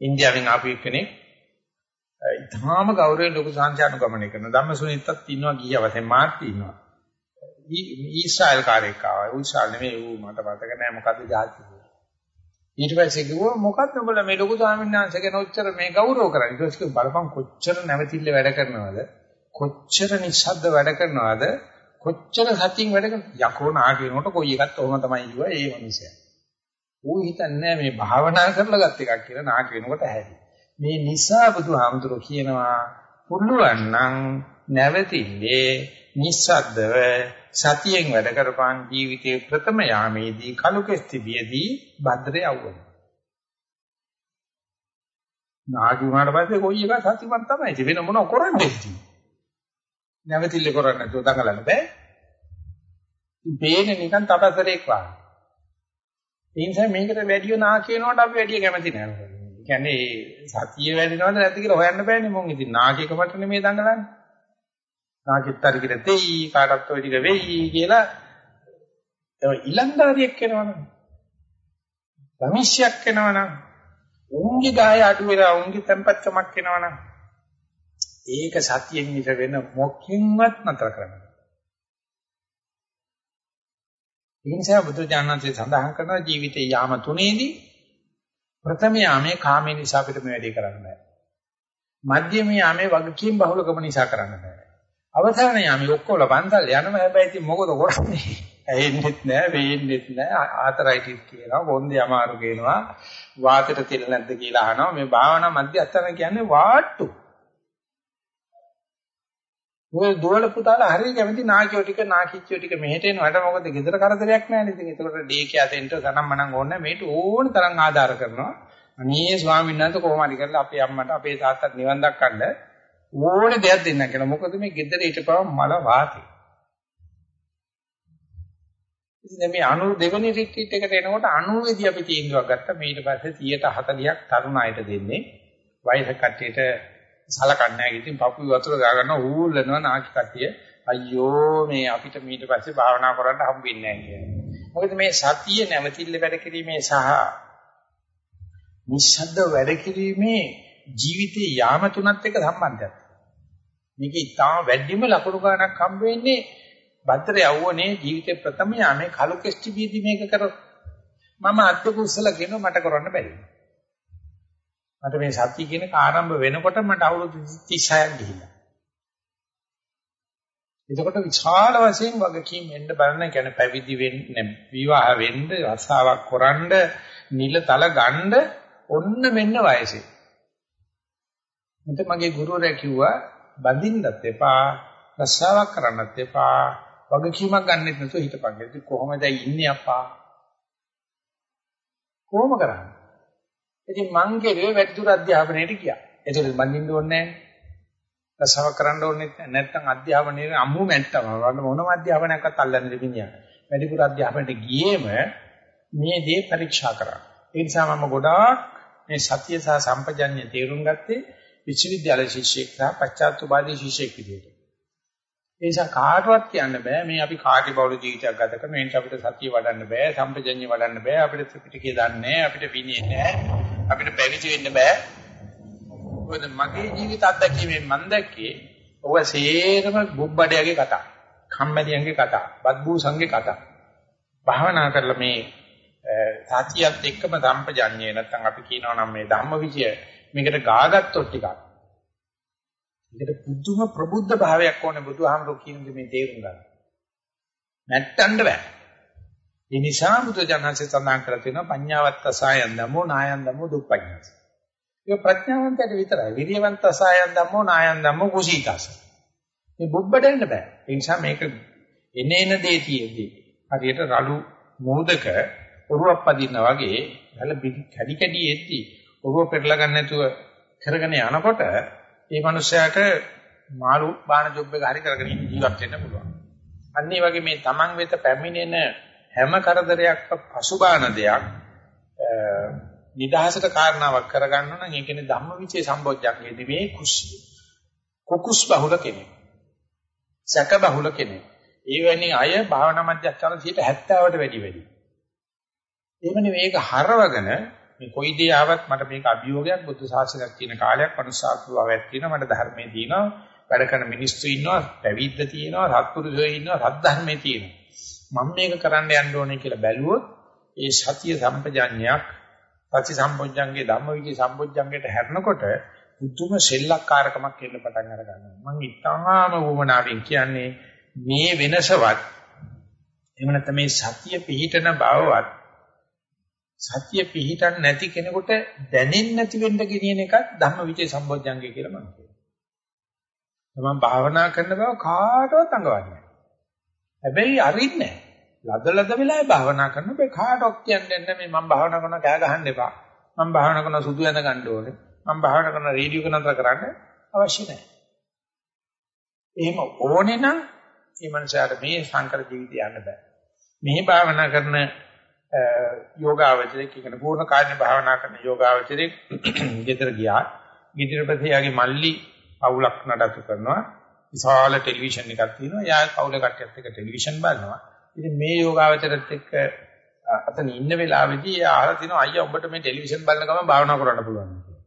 ඉන්දියාවෙන් ආපු කෙනෙක් ඉතාම ගෞරවයෙන් ලොකු සංචාරණගමනය කරන ධම්මසුනිත්තත් ඉන්නවා ගිය වශයෙන් මාත් ඉන්නවා. ඊශ්‍රායල් කාර්යයක් ආවා. ඊශ්‍රායල් නෙමෙයි ඌ මට මතක නෑ මොකද්ද જાති ඊට පස්සේ කිව්වා මොකක්ද උඹලා මේ ලොකු ස්වාමීන් වහන්සේ ගැන ඔච්චර මේ ගෞරව කරන්නේ. ඊට පස්සේ බලපන් කොච්චර නැවතිල්ල වැඩ කරනවද? කොච්චර නිශ්ශබ්ද වැඩ කරනවද? කොච්චර සතියින් වැඩ කරනවද? යකෝ නාගිනකොට කොයි එකත් ඔහම තමයි කිව්වා ඒ මිනිසයා. ඌ හිතන්නේ මේ භාවනා කරලා ගත් එකක් කියලා නාග වෙනකොට ඇහැරි. මේ නිසා බුදුහාමුදුරුවෝ කියනවා පුළුවන් නම් නැවතිල්ලේ නිස්සද්දව සතියෙන් වැඩ කරපන් ජීවිතයේ ප්‍රථම යාමේදී කලුකෙස්තිබියදී භද්‍රේ අවුවන. නාගි වුණාට පස්සේ කොයි එක සතිමත් තමයි. ඉතින් වෙන මොනව කරන්නේ ඉතින්? නැවතිල්ල කරන්නේ නැතුව දඟලන්න බෑ. ඉතින් පේන්නේ නිකන් තපසරේක් වගේ. ඒ නිසා මේකට වැඩිය නා කියනකොට අපි වැඩිය කැමති නැහැ. ඒ කියන්නේ සතිය වැඩිනවද නැද්ද කියලා හොයන්න බෑනේ මොන් ඉතින් නාකිකමට නෙමෙයි දඟලන්නේ. නාකිත්තර කිර දෙයි කාටත් ඔය ටික වෙයි කියලා. ඒ ඉලන්දාරියක් වෙනවනම් සමිෂ්‍යක් වෙනවනම් උන්ගේ ගාය අඩු වෙලා උන්ගේ tempatකමක් වෙනවනම් ඒක සතියෙන් මිස වෙන මොකකින්වත් නතර කරන්න ඒ නිසා බුදුජානනාංශය සඳහන් කරන ජීවිතේ යාම තුනේදී ප්‍රථම යාමේ කාමයේ නිසා අපිට මේ වැඩේ කරන්න බෑ. මධ්‍යම යාමේ වගකීම් බහුලකම නිසා කරන්න බෑ. අවසාන යාමේ ඔක්කොම පන්සල් යනවා හැබැයි ඉතින් මොකද කරන්නේ? ඇහෙන්නෙත් නෑ, වෙහෙන්නෙත් නෑ, ආතරයිටිස් කියනවා, බොන්දේ අමාරු කියනවා, වාතයට තෙල් නැද්ද කියලා අහනවා. මේ භාවනා මධ්‍යස්ථාන කියන්නේ වාට්ටු. ඔය දුවල පුතාලා හරිය කැමති නාකියෝ ටික නාකිච්චෝ ටික මෙහෙට එනවට මොකද ගෙදර කරදරයක් නැහැ නේද? ඒකට ඩේ කියාතෙන්ට ගණන් මනන් ඕනේ මේට ඕන තරම් ආධාර කරනවා. අනේ ස්වාමීන් වහන්සේ කොහොම හරි කරලා අපේ අම්මට අපේ තාත්තට නිවන් දක්කන්න ඕනේ දෙයක් දෙන්න කියලා. මොකද මේ ගෙදර හිටපුවම මල වාතේ. ඉතින් මේ 92 වෙනි රිට්‍රීට් එකට එනකොට 90 දී අපි තීන්දුවක් ගත්තා. ඊට පස්සේ 140ක් තරුණ අයට දෙන්නේ. වයස කට්ටියට සලකන්නේ නැහැ. ඉතින් පපුව වතුර ගාගන්න ඌල්ලනවා නාකි කට්ටිය. අයියෝ මේ අපිට ඊට පස්සේ භාවනා කරන්න හම්බෙන්නේ නැහැ කියන්නේ. මොකද මේ සතිය නැවතිල්ල වැඩ කිරීමේ සහ නිශ්ශබ්ද වැඩ කිරීමේ ජීවිතේ යාම තුනත් එක්ක සම්බන්ධයක්. මේක ඉතාම වැඩිම ලකුණු ගන්නක් හම්බ වෙන්නේ භද්‍ර යවුවනේ ජීවිතේ ප්‍රථම යාමේ කලු කෙස්ටි බීදි මේක කරොත් මම අත්ක උස්සලා කියනවා මට කරන්න බැරි. මට මේ සත්‍ය කියන ආරම්භ වෙනකොට මට අවුරුදු 36ක් ගිහිල්ලා. එතකොට විශාල වශයෙන් වගකීම් වෙන්න බලන කියන පැවිදි වෙන්න විවාහ වෙන්න රසාවක් කරන්න නිලතල ගන්න ඔන්න මෙන්න වයසේ. මට මගේ ගුරුවරයා කිව්වා බඳින්නත් එපා රසාවක් කරන්නත් එපා වගකීමක් ගන්නෙත් නැතුව හිටපන්. ඒක කොහොමද ඉන්නේ අප්පා? කොහොම කරන්නේ? ඉතින් මං කෙරුවේ වැඩිදුර අධ්‍යාපනයට ගියා. ඒතකොට බඳින්න ඕනේ නැහැ. රසාවක් කරන්න ඕනේ නැත්නම් අධ්‍යාපනයේ අමු නැත්තම මොනම අධ්‍යාපනයක්වත් අල්ලන්නේ දෙපිනියා. වැඩිපුර අධ්‍යාපනයට ගියේම මේ දේ පරීක්ෂා කරා. ඒ නිසා මම ගොඩාක් මේ සතිය සහ සම්පජඤ්ඤය තේරුම් ගත්තේ විශ්වවිද්‍යාල ශිෂ්‍යෙක් සහ පශ්චාත්තුපාදී ශිෂ්‍යෙක් විදිහට. ඒ නිසා කාටවත් කියන්න බෑ මේ අපි කාටි බෞල ජීවිතයක් ගත කරන මේ අපිට සතිය වඩන්න බෑ සම්පජඤ්ඤය වඩන්න බෑ අපිට ත්‍රිපිටකය දන්නේ අපිට විනය නෑ අපිට පැවිදි වෙන්න බෑ මොකද මගේ ජීවිත අත්දැකීමෙන් මම දැක්කේ ඔය සේරම බුබ්බඩයාගේ කතා. කම්මැලියන්ගේ කතා. බද්බූසන්ගේ කතා. භාවනා කරලා මේ සාතියත් එක්කම සම්පජඤ්ඤය නැත්නම් අපි කියනවා නම් මේ ධම්මවිචය මේකට ගාගත්තොත් ටිකක්. ඒකට පුදුම ප්‍රබුද්ධ භාවයක් ඕනේ බුදුහාමුදුරු කියන මේ තේරුම් ගන්න. නැත්තඳ බෑ. ඒ නිසා බුදුජානන්සේ සඳහන් කරලා තියෙනවා පඤ්ඤාවත් අසයන් දමෝ නායන් දමෝ දුප්පඤ්ඤාස. ඒක ප්‍රඥාවන්තයට විතරයි. විරියවන්ත අසයන් දමෝ නායන් දමෝ කුසීතස. මේ බුබ්බඩෙන්න බෑ. ඒ නිසා මේක එනේන දේ තියෙද්දි හරියට රළු මෝදක ඔරුවක් පදින්න වගේ හැල කැඩි කැඩි එද්දි ඔරුව පෙරලා ගන්න නැතුව කරගෙන යනකොට ඒ මනුස්සයාට මාළු බාන ජොබ් එක හරි කරගෙන ජීවත් වෙන්න පුළුවන්. අන්න ඒ වගේ මේ Taman වෙත පැමිණෙන හැම කරදරයක් පසුබාන දෙයක් නිදහසට කාරණාවක් කරගන්න නම් ඒ කියන්නේ ධම්මවිචේ සම්බොජ්ජංගේ නෙමෙයි කුස් කුකුස් බහුල කෙනෙක්. සැක බහුල කෙනෙක්. ඒ වෙන්නේ අය භාවනා මධ්‍යස්ථාන 70ට වැඩි වැඩි. එවනේ මේක හරවගෙන මේ කොයි දේ ආවත් මට මේක අභියෝගයක් බුද්ධ ශාසනයක් තියෙන කාලයක් මනුස්සාත්වභාවයක් තියෙනවා මට ධර්මයේ තියෙනවා වැඩ කරන මිනිස්සු ඉන්නවා පැවිද්ද තියෙනවා සත්පුරුෂයෝ ඉන්නවා සද්ධර්මයේ තියෙනවා මම මේක කරන්න යන්න ඕනේ කියලා බැලුවොත් ඒ සතිය සම්පජාඤ්ඤයක් සති සම්පොඥංගේ ධම්මවිචේ සම්පොඥංගයට හැරෙනකොට පුදුම සෙල්ලක්කාරකමක් එන්න පටන් අර ගන්නවා මම ඉතාම වුමනාවෙන් කියන්නේ මේ වෙනසවත් එහෙම නැත්නම් මේ සතිය පිහිටන බවවත් සතිය පිහිටන් නැති කෙනෙකුට දැනෙන්නේ නැති වෙන්න ගෙනියන එකත් ධම්මවිචේ සම්බොජ්ජංගය කියලා මම කියනවා. තමන් භාවනා කරන බව කාටවත් අඟවන්නේ නැහැ. හැබැයි අරින්නේ නැහැ. ලද ලද වෙලාවේ භාවනා කරන බෑ කාටවත් කියන්නේ නැහැ මේ මම භාවනා කරනවා කෑ ගහන්න එපා. මම භාවනා කරනවා සුදු ඇඳ ගන්න ඕනේ. මම භාවනා කරන රේඩියෝ එක නතර කරන්න අවශ්‍ය නැහැ. එහෙම ඕනේ නම් මේ මනුස්සයාට මේ සංකර ජීවිතය යන්න බෑ. මේ භාවනා කරන යෝගාවචරයේ කියන පූර්ණ කාර්ය භාවනා කරන යෝගාවචරයේ ගෙදර ගියා. ගෙදර ප්‍රතියාගේ මල්ලි පවුලක් නඩත්තු කරනවා. විශාල ටෙලිවිෂන් එකක් තියෙනවා. යා පවුල කට්ටියත් එක්ක ටෙලිවිෂන් බලනවා. ඉතින් මේ යෝගාවචරයත් එක්ක අතන ඉන්න වෙලාවේදී ආහලා තිනවා අයියා උඹට මේ ටෙලිවිෂන් බලන ගමන් භාවනා කරන්න පුළුවන් කියලා.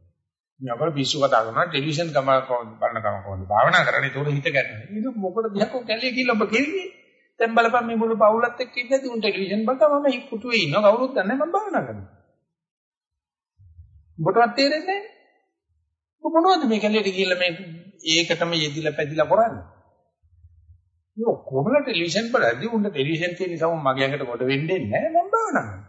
මේ අපර පිස්සු කතා කරනවා ටෙලිවිෂන් ගම බලන ගමන් කොහොමද භාවනා කරන්නේ? ඒක හිත ගන්න. ඒක මොකටද දිහා කැලේ කියලා ඔබ කියන්නේ? දැන් බලපන් මේ මුළු පවුලත් එක්ක ඉන්නේ නැති උන් ටෙලිවිෂන් බලනවා මම මේ කුටුවේ ඉන්නවා කවුරුත් දන්නේ නැහැ මම භාවනා කරනවා. ඔබටවත් තේරෙන්නේ නැහැ. ඔබ මොනවද මේ කැලේට ගිහිල්ලා මේ ඒකටම යෙදිලා පැදිලා කරන්නේ? මේ කොහොමද ටෙලිවිෂන් බලද්දී උන් ටෙලිවිෂන් තියෙන නිසා මගේ ඇඟට කොට වෙන්නේ නැහැ මම භාවනා කරනවා.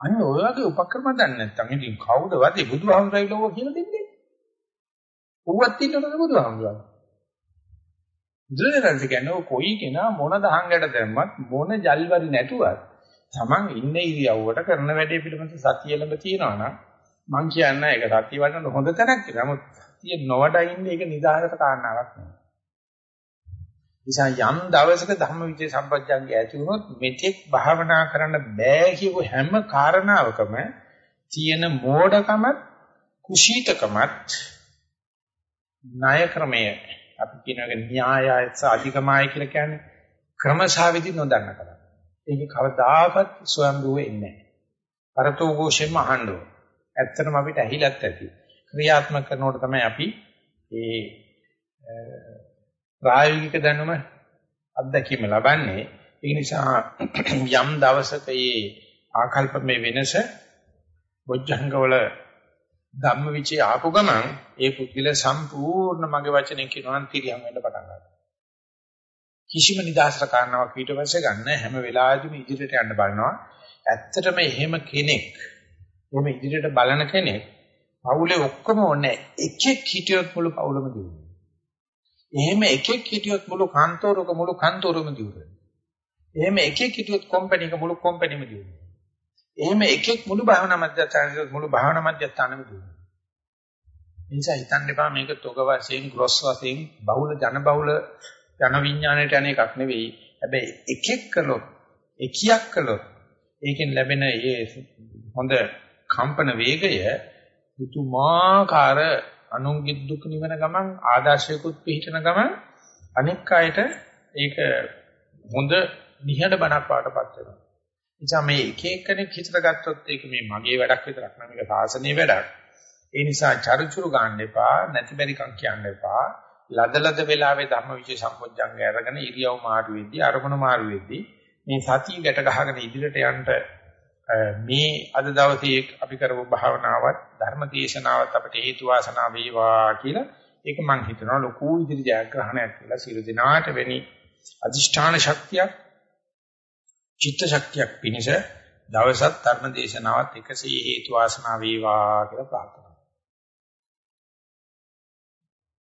අන්න ඔය වගේ උපක්‍රම දන්නේ නැත්නම් ඉතින් කවුද වදේ බුදුහාමුදුරුවෝ කියලා දෙන්නේ? ඌවත් ඉන්නවද බුදුහාමුදුරුවෝ? බුදුරජාණන් කියන්නේ කොයි කෙනා මොන දහංගට දැම්මත් මොන ජල්වරි නැතුවත් Taman ඉන්න ඉරියව්වට කරන වැඩේ පිළිබඳ සතිය ළඟ තියනවා නම් මං කියන්නේ ඒක සතිය වඩන හොඳ තැනක් කියලා. නමුත් සතිය නොවඩා ඉන්නේ ඒක නිදාහකට කාරණාවක් නෙවෙයි. නිසා යම් දවසක ධම්මවිචේ සම්පජ්ජංගේ ඇති වුණොත් මෙතෙක් භාවනා කරන්න බෑ කියපු හැම කාරණාවකම තියෙන මෝඩකමත් කුසීතකමත් ණය ක්‍රමය අපි කියනවාගේ න්‍යායයත් අධිකමාය කියලා කියන්නේ ක්‍රමසාවිදි නොදන්න කරා. ඒක කවදාකවත් ස්වයංභූව එන්නේ නැහැ. පරතෝ ഘോഷෙම අහන්න ඕන. ඇත්තටම අපිට ඇහිලත් ඇති. ක්‍රියාත්මක කරනකොට තමයි අපි ඒ ප්‍රායෝගික දැනුම අත්දැකීම ලබන්නේ. ඒ නිසා <clears throat> යම් දවසක මේ ආකල්පමේ වෙනස බොජ්ජංගවල ධම්මවිචේ ආපු ගමන් ඒ පුද්ගල සම්පූර්ණ මගේ වචනේ කියනවා නම් තිරියම් වෙන්න පටන් ගන්නවා. කිසිම නිදාසර කාරණාවක් ඊට පස්සේ ගන්න හැම වෙලාවෙදිම ඉදිරියට යන්න බලනවා. ඇත්තටම එහෙම කෙනෙක් එහෙම ඉදිරියට බලන කෙනෙක් පවුලේ ඔක්කොම ඕනේ එකෙක් හිටියොත් මුළු පවුලම දිනුවා. එහෙම එකෙක් හිටියොත් මුළු කාන්තෝරක මුළු කාන්තෝරම දිනුවා. එහෙම එකෙක් හිටියොත් කම්පැනි එක මුළු කම්පැනිම දිනුවා. එහෙම එකෙක් මුළු භාවනා මධ්‍යස්ථානෙ මුළු භාවනා මධ්‍යස්ථානෙම දිනුවා. නිසා හිතන්න එපා මේක තොග වශයෙන් ග්‍රොස් වශයෙන් බහුල ජන බහුල ජන විඥාණයට යන එකක් නෙවෙයි. හැබැයි එකෙක් කළොත් එකියක් කළොත් ඒකෙන් ලැබෙන මේ හොඳ කම්පන වේගය පුතුමාකාර අනුන්ගේ දුක් නිවන ගමන් ආදර්ශයකුත් පිළිටන ගමන් අනෙක් අයට ඒක හොඳ නිහඬ බණක් වාටපත් වෙනවා. නිසා මේ එක එක්කෙනෙක් හිතට ගත්තොත් ඒක මේ මගේ වැඩක් විතරක් නෙවෙයි මේක සාසනීය වැඩක්. ඒ නිසා චරිචුරු ගන්න එපා නැති බැරිකම් කියන්න එපා. ලදලද වෙලාවේ ධම්මවිචේ සම්පොඥංගය අරගෙන ඉරියව් මාරු වෙද්දී අරමුණු මාරු වෙද්දී මේ සතිය ගැට ගහගෙන ඉදිරියට යන්න මේ අද දවසේ අපි කරපු භාවනාවත් ධර්ම දේශනාවත් අපිට හේතු වාසනා වේවා කියලා ඒක මම හිතනවා ලොකු ඉදිරි ජයග්‍රහණයක් කියලා සියලු දිනාට වෙනි අදිෂ්ඨාන ශක්තියක් චිත්ත ශක්තියක් පිණිස දවසත් ධර්ම දේශනාවත් එකසේ හේතු වාසනා වේවා කියලා ප්‍රාර්ථනා